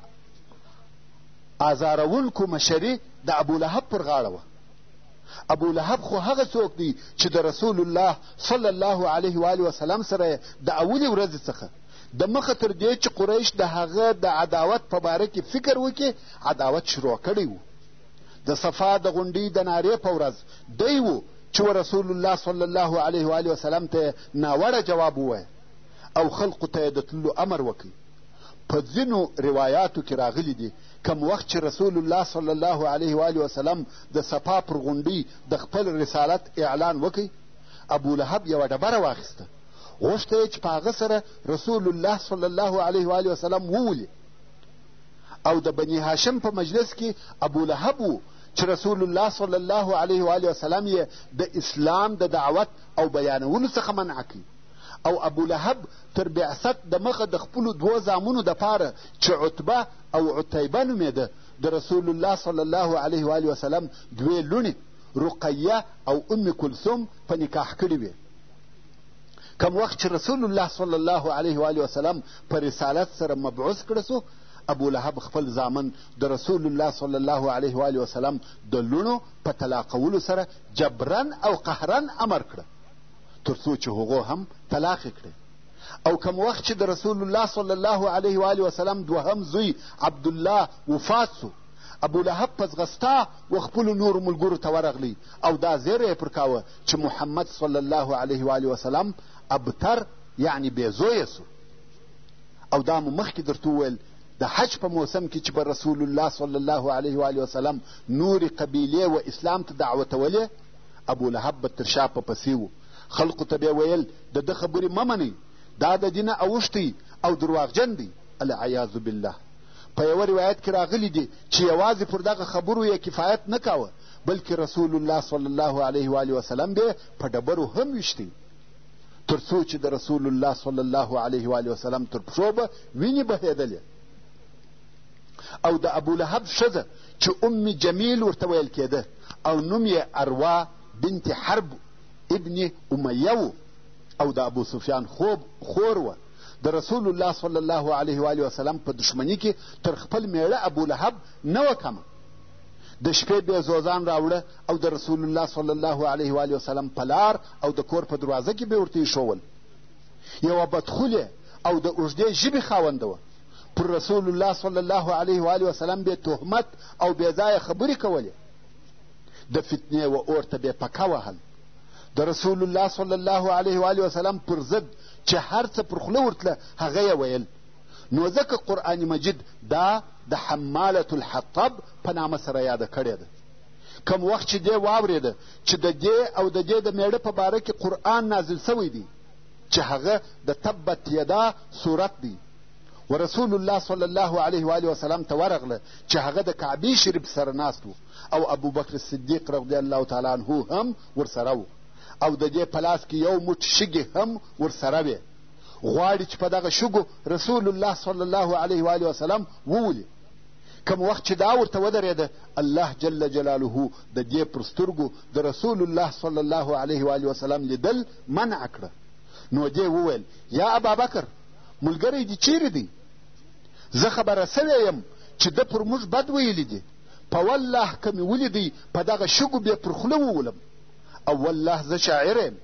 ازارونکو مشري د ابولهب پر غاړه وه ابو لهب خو هغه څوک دی چې د رسول الله صلی الله علیه و وسلم سره د اولې ورځې څخه د مخه تر دې چې قریش د هغه د عداوت په باره کې فکر وکړي عداوت شروع کړی و د صفا د غونډۍ د نارې په ورځ دی و چې رسول الله صلی الله علیه و آله وسلم ته ناوړه جواب ووایه او خلقو ته د تللو امر وکړي په ځینو روایاتو کې راغلي دي کم وخت چې رسول الله صلی الله علیه و آله وسلم د صفا پر غونډۍ د خپل رسالت اعلان وکړي ابولهب یوه ډبره واخیسته غوښته یې چې په هغه سره رسول الله صلی الله علیه و وسلم وولي او د بني هاشم په مجلس کې ابولهب و چې رسول الله صلی الله علیه و آله وسلم یې د اسلام د دعوت او بیانولو څخه منع کړي او ابو لهب تر بعثت د مخه د خپلو دوو زامنو دپاره چې عتبه او عتیبه نومېده د رسول الله صلی الله علیه و آله وسلم دوې لوڼې رقیه او ام کلثوم په نکاح کړې وې کم وخت چې رسول الله صلی الله علیه و وسلم په رسالت سره مبعوث کړه سو ابو لهب خپل زامن د رسول الله صلی الله علیه و وسلم د لوڼو په طلاقولو سره جبرن او قهرن امر کړه تر څو چې هغو هم طلاق کړي او کم وخت چې د رسول الله صلی الله علیه و وسلم دوهم زوی عبدالله وفات سو ابو لهب په ځغستا و خپلو نورو ملګرو ته ورغلی او دا زیری یې پر کاوه چې محمد صلی الله علیه و آله وسلم ابتر یعنی بې زویه سو او دا مو مخکې درته وویل د حج په موسم کې چې به رسول الله صلی الله علیه و آله وسلم نورې قبیلې و اسلام ته دعوتولې ابولهب به تر شا په پسې و خلقو ته به ویل د ده خبرې مه منئ دا د دینه اوښتی او درواغجن دی العیاذ بالله په یوه روایت کې راغلي دي چې یوازې پر دغه خبرو یې کفایت نه کاوه بلکې رسول الله صلی الله علیه و آله وسلم به په ډبرو هم ویشتی تر څو چې د رسول الله صلی الله علیه و آله وسلم تر پښو به وینې بهېدلې او د ابولهب ښځه چې ام جمیل ورته ویل کېده او نوم یې اروا بنت حرب ابن امیه و او د ابو سفیان خوب خور وه د رسول الله صلی الله علیه و وسلم په دښمني کې تر خپل میړه ابولهب نه وه کمه د شپې بې زوزان راوړه او د رسول الله صلی الله علیه وآله وسلم په لار او د کور په دروازه کې به ورته ایښول یوه بدخولې او د اوږدې ژبې خاونده وه پر رسول الله صلی الله علیه وآله وسلم بې تهمت او بې ځایه خبرې کولې د فتنې و اور ته بې پکه وهل د رسول الله صلی الله علیه وآله وسلم پر ضد چې هر څه پر خوله ورتله هغه یې ویل نو ځکه قرآن مجید دا د حمالة الحطب په نامه سره یاده کړې ده کم وخت چې دې واورېده چې د دې او د دې د مېړه په باره کې قرآن نازل سوی دی چې هغه د تبت یدا صورت دی و رسول الله صلی الله علیه و آله وسلم ته ورغله چې هغه د کعبې شریف سره ناست و او ابوبکر صدیق رضی الله تعالی عنه هم ورسره و او د دې په لاس کې یو موټ شګې هم ورسره وې غواړي چې په دغه شګو رسول الله صلی الله علیه و آله وسلم وولي کم وخت چې دا ورته ودرېده الله جل جلاله د دې پر سترګو د رسول الله صلی الله علیه و آله وسلم لیدل منع کړه نو دې وویل یا ابابکر ملګری دې چیرې دی زه خبره سوی یم چې ده پر موږ بد ویلي دي په والله که مې ولیدی په دغه شګو بې پر خوله وولم والله زه شاعر یم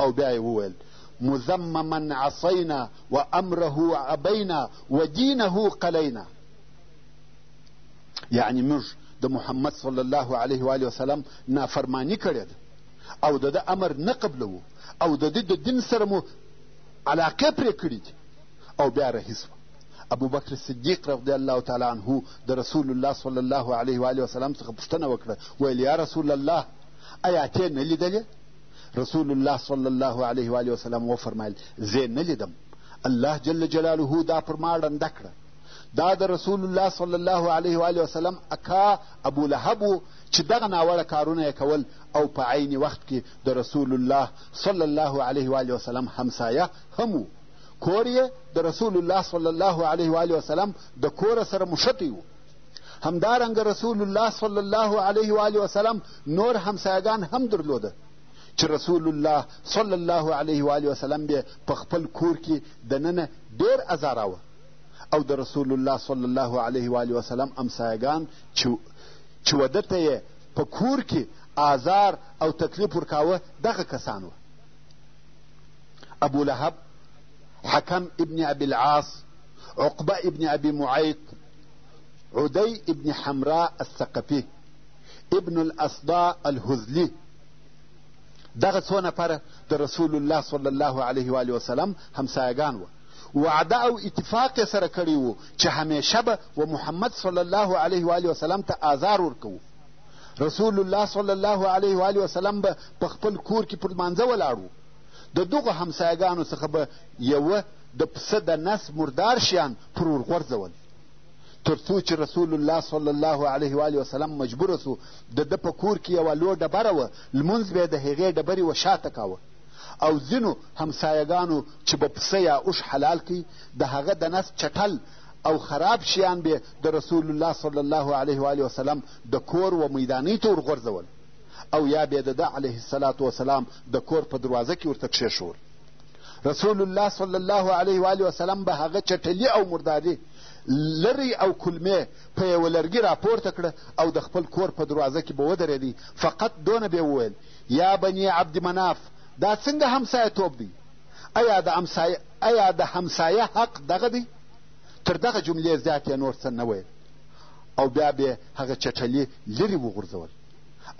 او بیا یې وویل مذمما عصینا و امره ابینا و دینه قلینا یعنی موږ د محمد صلی الله علیه و آله وسلم نافرمانی کړې ده او د ده امر نه قبلوو او د ده د دین سره مو علاقې پرې کړې دي او بیا رهي سوه ابوبکر صدیق رضی الله تعالی عنه د رسول الله صلی الله علیه و آله وسلم څخه پوښتنه وکړه ویل یا رسول الله ایا تې نه لیدلې؟ رسول الله صلی الله علیه وآله وسلم وفرمایل زه نه لیدم الله جل جلاله دا پر ما ړنده کړه دا د رسول الله صلی الله علیه وآله وسلم اکا ابو لهب و چې دغه ناوړه کارونه یې کول او په عین وخت کې د رسول الله صلی الله علیه وآله وسلم همسایه هم و کور یې د رسول الله صلی الله علیه وآله وسلم د کوره سره مشتی و همدارنګه رسول الله صلی الله علیه و آله وسلم نور همسایګان هم درلوده چې رسول الله صلی الله علیه و آله وسلم به په خپل کور کې دننه ډېر ازاراوه او د رسول الله صلی الله علیه و آله وسلم همسایګان چې چې وده ته یې په کور کې آزار او تکلیف ورکاوه دغه کسان وه ابو لهب حکم ابن ابي العاص عقبه ابن ابي معيط عدی ابن حمراء الثقفي ابن الاصداء الهذلي دغه څو نفره د رسول الله صلی الله علیه و آله وسلم همسایګان وه وعده او اتفاق یې سره کړی و چې همیشه به و محمد صلی الله علیه و آله وسلم ته آزار ورکوو رسول الله صلی الله علیه و آله وسلم به په خپل کور کې پر لمانځه ولاړ و د دغو همسایګانو څخه به یوه د پسه د نس مردار شیان پر ورغورځول تر څو چې رسول الله صلی الله علیه و علیه وسلم مجبور سو د ده په کور کې یوه لو ډبره وه لمونځ به یې د هغې ډبرې و شاته کاوه او ځینو همسایهګانو چې به پسه یا اوښ حلال کوي د هغه د نس چټل او خراب شیان به د رسول الله صلی الله علیه و علیه وسلم د کور و میدانۍ ته ورغورځول او یا به د ده علیه السلام د کور په دروازه کې ورته کښېښول رسول الله صلی الله علیه و آله وسلم به هغه چټلي او مرداري لری او کلمې په یوه لرګي راپورته کړه او د خپل کور په دروازه کې به ودرېدی فقط دونه به وویل یا بني عبد مناف دا څنګه همسایه توب دی ایا د همسایه ایا د همسایه حق دغه دی تر دغه جملې زیات یې نور څه نه ویل او بیا به هغه چټلي لرې وغورځول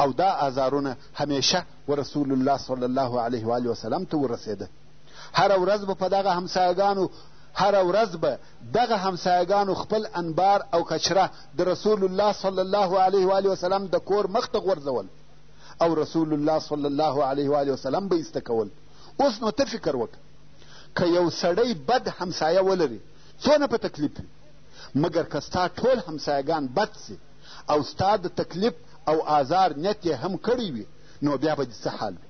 او دا آزارونه همیشه ورسول الله صلی الله علیه و آله وسلم ته ورسېده هره ورځ به په دغه همسایهګانو هره ورځ به دغه همسایهګانو خپل انبار او کچره د رسول الله صلی الله علیه و آله وسلم د کور مخ ته غورځول او رسول الله صلی الله علیه و آله وسلم به ایسته کول اوس نو ته فکر وکړه که یو سړی بد همسایه ولري څونه په تکلیف وي مګر که ستا ټول همسایهګان بد سي او ستا د تکلیف او آزار نیت یې هم کړی وي نو بیا به دې څه حال وي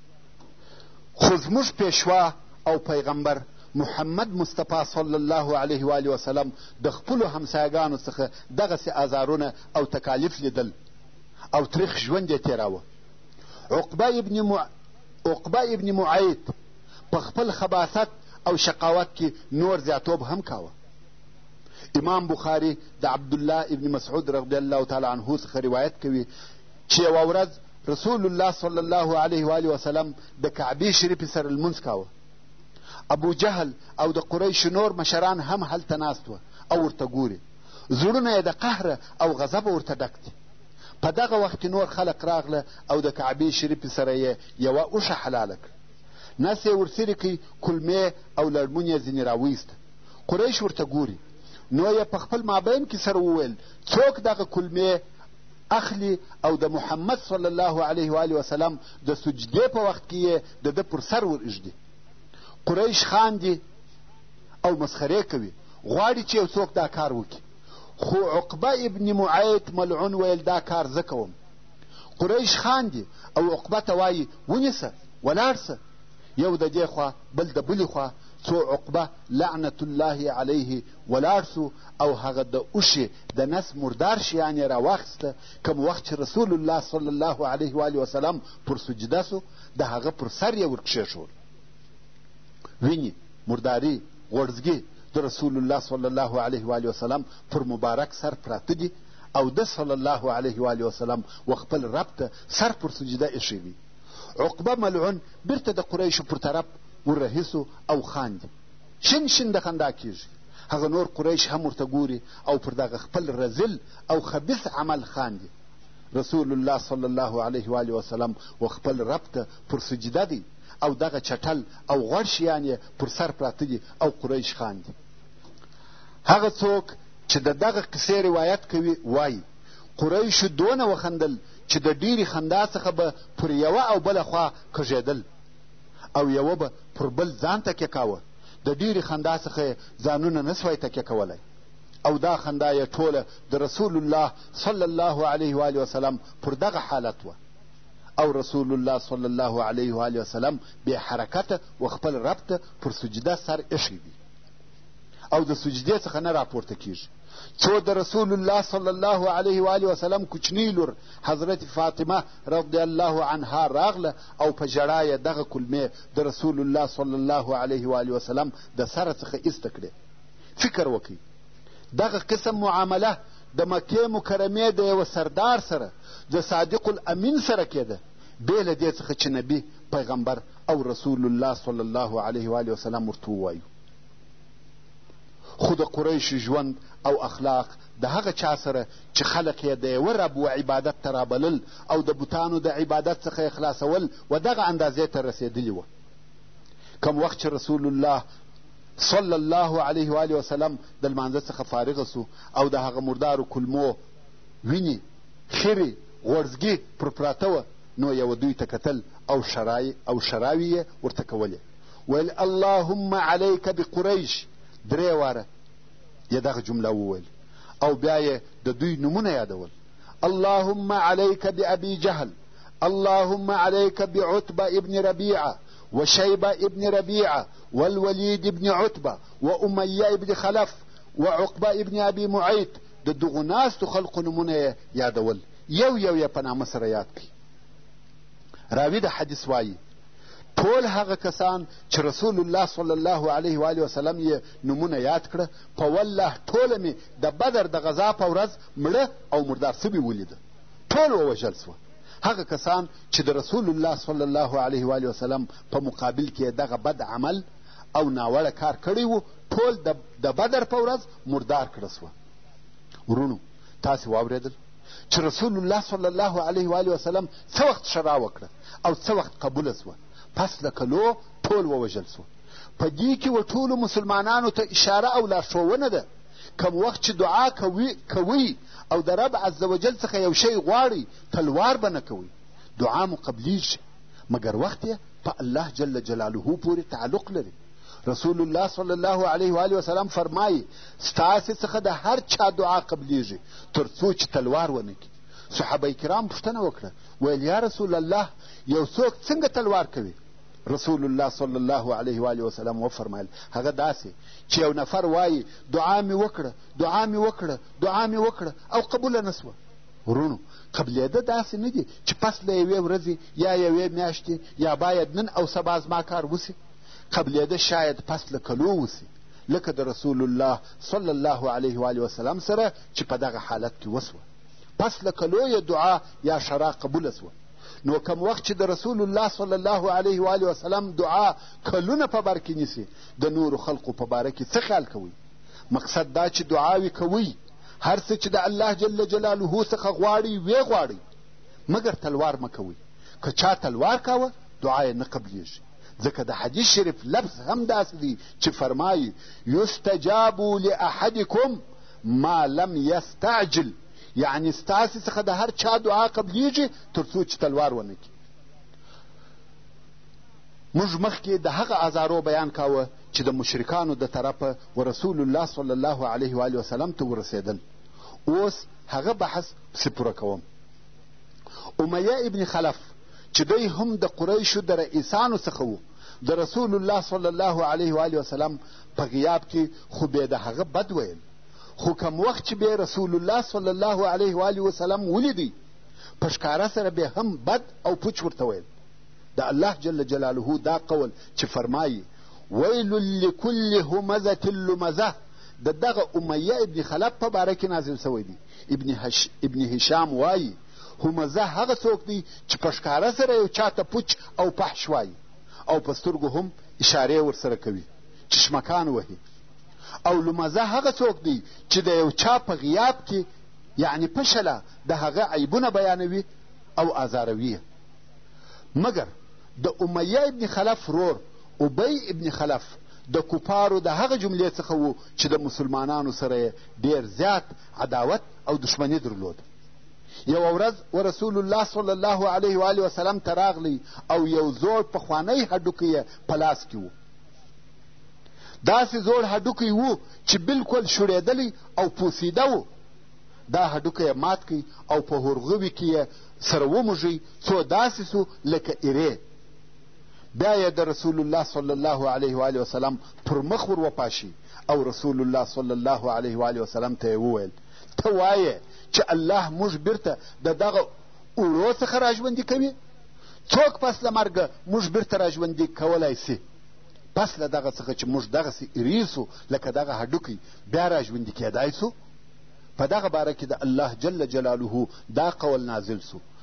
خو زموږ پیشوا او پیغمبر محمد مصطفی صلی الله علیه و آله وسلم د خپلو همسایګانو څخه دغسې آزارونه او تکالیف لیدل او تریخ ژوند یې تېراوه عقبه ابن مع... عقبه ابن معید په خپل خباثت او شقاوت کې نور زیاتوب هم کاوه امام بخاري د عبدالله ابن مسعود رضی الله تعالی عنه څخه روایت کوي چې یوه ورځ رسول الله صلی الله علیه و آله وسلم د کعبې شریفې سره لمونځ کاوه ابو جهل او د قریشو نور مشران هم هلته ناست وه او ورته ګوري زړونه یې د قهره او غضبه ورته ډک دي په دغه وخت کې نور خلق راغله او د کعبې شریفې سره یې یوه اوښه حلاله کړه نس یې ورڅیرې کړي کلمې او لړمون یې ځینې راویسته قریش ورته ګوري نو یې په خپل مابین کې سره وویل څوک دغه کلمې اخلي او د محمد صلی الله علیه و وسلم د سجدې په وخت کې یې د ده پر سر ور اږدي قریش خاندي او مسخرې کوي غواړي چې یو څوک دا کار وکړي خو عقبه ابن معید ملعون ویل دا کار زه کوم قریش خاندي او عقبه ته وایي ونیسه ولاړ سه یو د دې خوا بل د بلې خوا څو عقبه لعنت الله علیه ولاړ سو او هغه د اوښې د نس مردار شیان یې راواخیسته کوم وخت چې رسول الله صلی الله علیه و وسلم پر سجده سو د هغه پر سر یې ورکښېښول ویني مرداري غوړزګي د رسول الله صلی الله علیه و وسلم پر مبارک سر پراته دي او ده صلی الله علیه و وسلم و خپل رب ته سر پر سجده ایښی دی عقبه ملعون بیرته د قریشو پر طرف ورهي سو او خاندي شین شین د خندا کیږي هغه نور قریش هم ورته ګوري او پر دغه خپل رزل او خبیث عمل خاندي رسول الله صلی الله علیه و آله وسلم و خپل رب ته پر سجده دی او دغه چټل او غوړ شیان یې پر سر پراته دي او قریش خاندي هغه څوک چې د دغه قصې روایت کوي وایي قریشو دونه وخندل چې د ډېرې خندا څخه به پر یوه او بله خوا کږېدل او یوه به پر بل ځان تکیه کاوه د ډېرې خندا څخه یې ځانونه نه سوای تکیه کولی او دا خندا یې ټوله د رسول الله صلی الله علیه و وسلم پر دغه حالت وه او رسول الله صلی الله علیه و وسلم بې حرکته و خپل رب ته پر سجده سر ایښی وي او د سجدې څخه نه راپورته کیږي څو د رسول الله صلی الله علیه و آله وسلم کوچنۍ لور حضرت فاطمه رضی الله عنها راغله او په ژړا یې دغه کلمې د رسول الله صلی الله علیه و آله وسلم د سره څخه ایسته کړې فکر وکړئ دغه قسم معامله د مکې مکرمې د یوه سردار سره د صادق الامین سره کېده بې له دې څخه چې نبي پیغمبر او رسول الله صلی الله علیه و آله وسلم ورته ووایو خو د قریشو ژوند او اخلاق د هغه چا سره چې خلق یې د یوه رب و عبادت ته رابلل او د بوتانو د عبادت څخه یې خلاصول و دغه اندازې ته رسېدلي وه کم وخت چې رسول الله صلی الله علیه و آله وسلم د لمانځه څخه فارغ سو او د هغه مردارو کلمو وینې خیرې غوړزګي پر پراته وه نو یوه دوی ته کتل او ښرای او ښراوي یې ورته کولې ویل اللهم علیک بقریش درې واره یې دغه جمله وویل او بیا یې د دوی نومونه یادول اللهم علیک بابي جهل اللهم علیک بعتبه ابن ربیعه وشیبه ابن ربیعه والولید ابن عتبه وامیه ابن خلف وعقبه ابن ابي معیط د دغو ناستو خلقو نومونه یې یادول یو یو یې په نامه سره یاد کړئ راوي د حدیث وایي ټول هغه کسان چې رسول الله صلی الله علیه و آله وسلم یې نومونه یاد کړه په والله ټوله مې د بدر د غذا په ورځ مړه او مردار سوي ولیده ټول ووژل سوه هغه کسان چې د رسول الله صلی الله علیه و آله وسلم په مقابل کې دغه بد عمل او ناوړه کار کړی و ټول د بدر په ورځ مردار کړه سوه ورونو تاسې واورېدل چې رسول الله صلی الله علیه و وسلم څه وخت شرا وکړه او څه وخت قبوله سوه پس له کلو ټول ووژل سوه په دې کې و ټولو مسلمانانو ته اشاره او لارښوونه ده کم وخت چې دعا کوي کوي او د رب عز وجل څخه یو شی غواړي تلوار به نه کوئ دعا مو قبلیږي مګر وخت یې په الله جل جلاله پورې تعلق لري رسول الله صلی الله علیه و وسلم فرمایي ستاسې څخه د هر چا دعا قبلیږي تر څو چې تلوار ونه کړي صحابه کرام پوښتنه وکړه ویل یا رسول الله یو څوک څنګه تلوار کوي رسول الله صلی الله علیه و آله وسلم وفرمایل هغه داسې چې یو نفر وایي دعا مې وکړه دعا مې وکړه دعا مې وکړه او قبوله نه سوه ورونو قبلېده داسې نه دي چې پس له یوې ورځې یا یوې میاشتې یا باید نن او سبا زما کار وسي قبلېده شاید پس له کلو وسي لکه د رسول الله صلی الله علیه وآله وسلم سره چې په دغه حالت کې وسوه پس له کلو یې دعا یا شرا قبوله سوه نو کم وخت چې د رسول الله صلی الله علیه و وسلم دعا کلونه په بر کې نیسي د نورو خلقو په باره کې څه خیال کوئ مقصد دا چې دعاوې کوئ هر څه چې د الله جل جلاله څخه غواړئ ویې غواړئ مګر تلوار مه کوئ که چا تلوار کاوه دعا یې نه قبلیږي ځکه د حدیث شریف لفظ هم داسې دی چې فرمایي یستجابو لاحدکم ما لم یستعجل یعنی ستاسې څخه د هر چا دعا قبلیږي تر څو چې تلوار ونه کړي موږ مخکې د هغه ازارو بیان کاوه چې د مشرکانو د طرفه و رسول الله صلی الله علیه و وسلم ته ورسېدل اوس هغه بحث پسې پوره کوم امیه ابن خلف چې دی هم د قریشو د رئیسانو څخه و د رسول الله صلی الله علیه و آله وسلم په غیاب کې خو بې د هغه بد ویل خو کم وخت چې بې رسول الله صلی الله علیه و آله وسلم ولیدی په ښکاره سره بې هم بد او پوچ ورته ویل د الله جل جلاله دا قول چې فرمایي ویل لکل همزة لمزه د دغه امیه ابن خلف په باره کې نازل سوی دی ابن, هش... ابن هشام وایي همزه هغه څوک دی چې په ښکاره سره یو چا ته پوچ او پحش وایي او په سترګو هم اشارې ورسره کوي چې شمکان وهي او لمزه هغه څوک دی چې د یو چا په غیاب کې یعنې پشله د هغه عیبونه بیانوي او آزاروي مګر د امیه ابن خلف رور ابی ابن خلف د کفارو د هغه جملې څخه و چې د مسلمانانو سره یې ډېر زیات عداوت او دښمني درلوده یوه ورځ و رسول الله صلی الله علیه و آله وسلم ته راغلی او یو زوړ پخوانی هډوکی یې په لاس کې و داسې زوړ هډوکی و چې بلکل شړېدلی او پوسیده و دا هډوکی یې مات کړي او په هورغوي کې یې سره وموږي څو داسې سو لکه ایرې بیا یې د رسول الله صلی الله علیه و آله وسلم پر مخ ور وپاشي او رسول الله صلی الله علیه و آله وسلم ته یې وویل ته وایې چې الله موږ بیرته د دغه اوړو څخه راژوندي کوي څوک پس له مرګه موږ بیرته راژوندي کولی سي پس له دغه څخه چې موږ دغسې ایریر سو لکه دغه هډوکی بیا راژوندي کیدای سو په دغه باره کې د الله جل جلاله دا قول نازل سو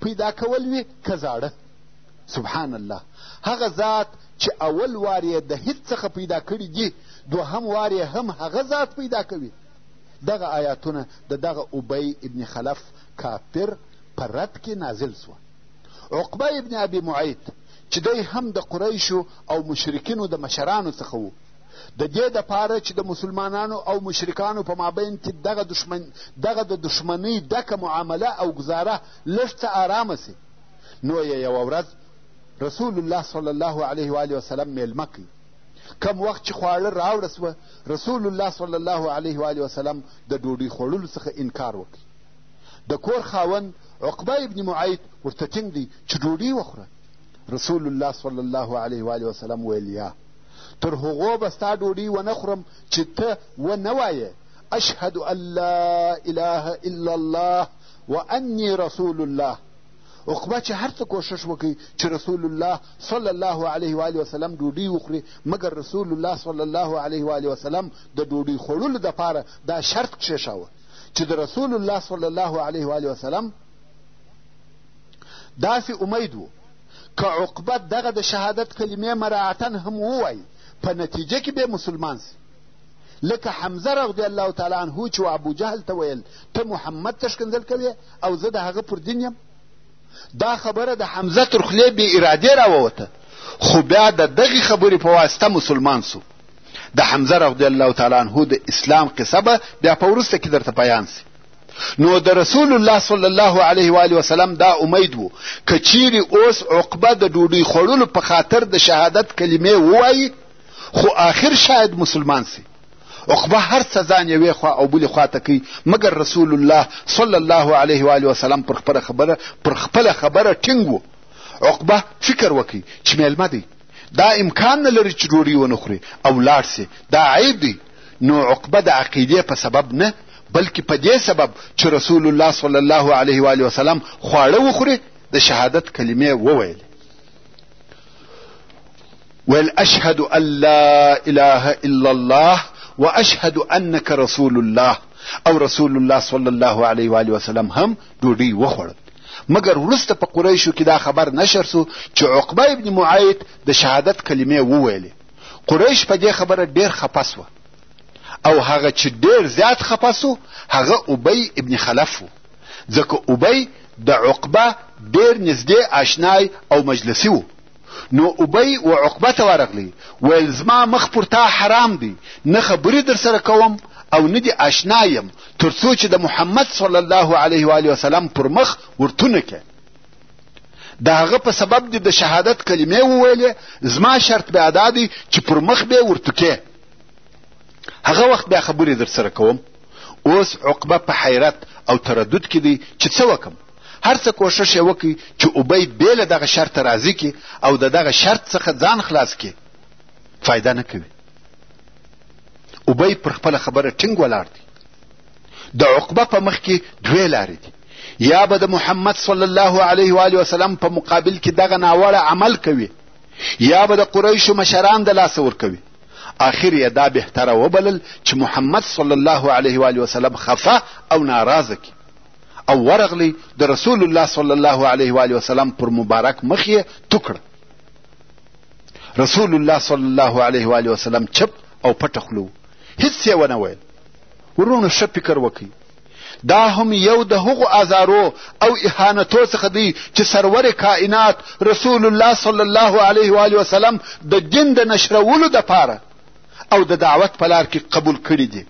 پیدا کول وي که زاړه سبحان الله هغه ذات چې اول وار یې د هیڅ څخه پیدا کړي دي دوهم وار یې هم هغه ذات پیدا کوي دغه آیاتونه د دغه ابی ابن خلف کافر په رد کې نازل سوه عقبه ابن ابي معید چې دی هم د قریشو او مشرکینو د مشرانو څخه و د دې دپاره چې د مسلمانانو او مشرکانو په مابین کې دغه دشمن دغه د دشمنۍ ډکه معامله او ګزاره لږ څه آرامه سي نو یې یوه ورځ رسول الله صلی الله علیه و آله وسلم میلمه کوي کم وخت چې خواړه راوړه سوه رسول الله صلی الله علیه و آله وسلم د ډوډۍ خوړلو څخه انکار وکړي د کور خاوند عقبه ابن معید ورته ټینګ دی چې ډوډۍ وخوره رسول الله صلی الله علیه و آله وسلم ویل یا تر هغو به ستا ډوډۍ ونه خورم چې ته و نه وایې اشهد ان لا اله الا الله و انی رسول الله عقبه چې هر څه کوښښ وکړي چې رسول الله صلی الله علیه و وسلم ډوډۍ وخوري مګر رسول الله صلی الله علیه و وسلم د ډوډۍ خوړلو دپاره دا شرط کښېښاوه چې د رسول الله صلی الله علیه و وسلم داسې امید و که عقبه دغه د شهادت کلمې مراعتا هم ووایي په نتیجه کې به مسلمان سي لکه حمزه رضی الله تعالی عنه چې و ابو جهل ته ویل ته محمد ته ښکنځل کوې او زه د هغه پر دین یم دا خبره د حمزه تر خولې بې ارادې راووته خو بیا د دغې خبرې په واسطه مسلمان سو د حمزه رضی الله تعالی عنه د اسلام قصه به بیا په وروسته کې درته بیان سي نو د رسول الله صلی الله علیه و آله وسلم دا امید وو که چیرې اوس عقبه د ډوډۍ خوړلو په خاطر د شهادت کلمې ووایي خو آخر شاید مسلمان سي عقبه هر څه ځان یوې خوا او بلې خوا ته کوي مګر رسول الله صلی الله علیه و آله وسلم پر خپله خبره پر خپله خبره ټینګ وو عقبه فکر وکړي چې میلمه دی دا امکان نه لري چې ډوډۍ ونه خوري او لاړ سي دا عیب دی نو عقبه د عقیدې په سبب نه بلکې په دې سبب چې رسول الله صلی الله علیه و علیه وسلم خواړه وخوري د شهادت کلمې وویل ویل اشهد ان لا اله الا الله واشهد انك رسول الله او رسول الله صلی الله علیه و علیه وسلم هم ډوډۍ وخوړل مګر وروسته په قریشو کې دا خبر نشر سو چې عقبه ابن معید د شهادت کلمې وویلې قریش په دې خبره ډیر خپه سوه او هغه چې ډیر زیات خپه سو هغه ابی ابن خلف و ځکه ابی د عقبه ډیر نږدې آشنای او مجلسی و نو ابی و عقبه ته ورغلی ویل زما مخ پر تا حرام دی نه خبرې در سره کوم او نه دې آشنا یم تر څو چې د محمد صلی الله علیه و وسلم پر مخ ورتونه کې د هغه په سبب دې د شهادت کلمې وویلې زما شرط بیا دا دی چې پر مخ به ورتکې هغه وخت بیا خبرې در سره کوم اوس عقبه په حیرت او تردد کې دی چې څه وکم هر څه کوښښ یې وکړي چې ابید بې له دغه شرطه راضي کړي او د دغه شرط څخه ځان خلاص کړي فایده نه کوي ابی پر خپله خبره ټینګ ولاړ دی د عقبه په مخ کې دوې لارې دي یا به د محمد صلی الله علیه و آله وسلم په مقابل کې دغه ناوړه عمل کوي یا به د قریشو مشران د لاسه ورکوي آخر یې دا بهتره وبلل چې محمد صلی الله علیه و آله وسلم خفه او ناراضه کړي او ورغلی د رسول الله صلی الله علیه و آله وسلم پر مبارک مخ یې تو کړ رسول الله صلی الله علیه و آله وسلم چپ او پټه خوله هیڅ یې ونه ویل وروڼو ښه فکر وکړئ دا هم یو د هغو ازارو او اهانتو څخه دی چې سرور کائنات رسول الله صلی الله علیه و آله وسلم د دین د نشرولو دپاره او د دعوت په لار کې قبول کړي دي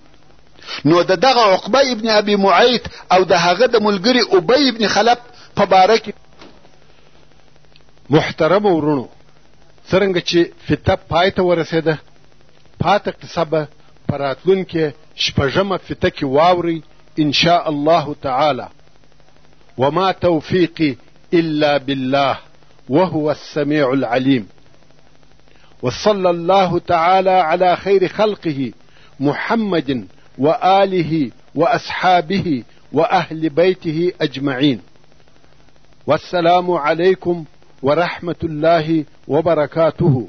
نو د دغه عقبه ابن ابي معیط او د هغه د ملګري ابی ابن خلف په باره کې محترم ورونو څرنګه چې فتنه پای ته ورسېده پاته قصه به په راتلونکې شپږمه فته کې واورئ ان شاء الله تعالی وما توفیقي الا بالله وهو السميع العليم وصلى الله تعالى على خير خلقه محمد واله واصحابه واهل بيته اجمعين والسلام عليكم ورحمه الله وبركاته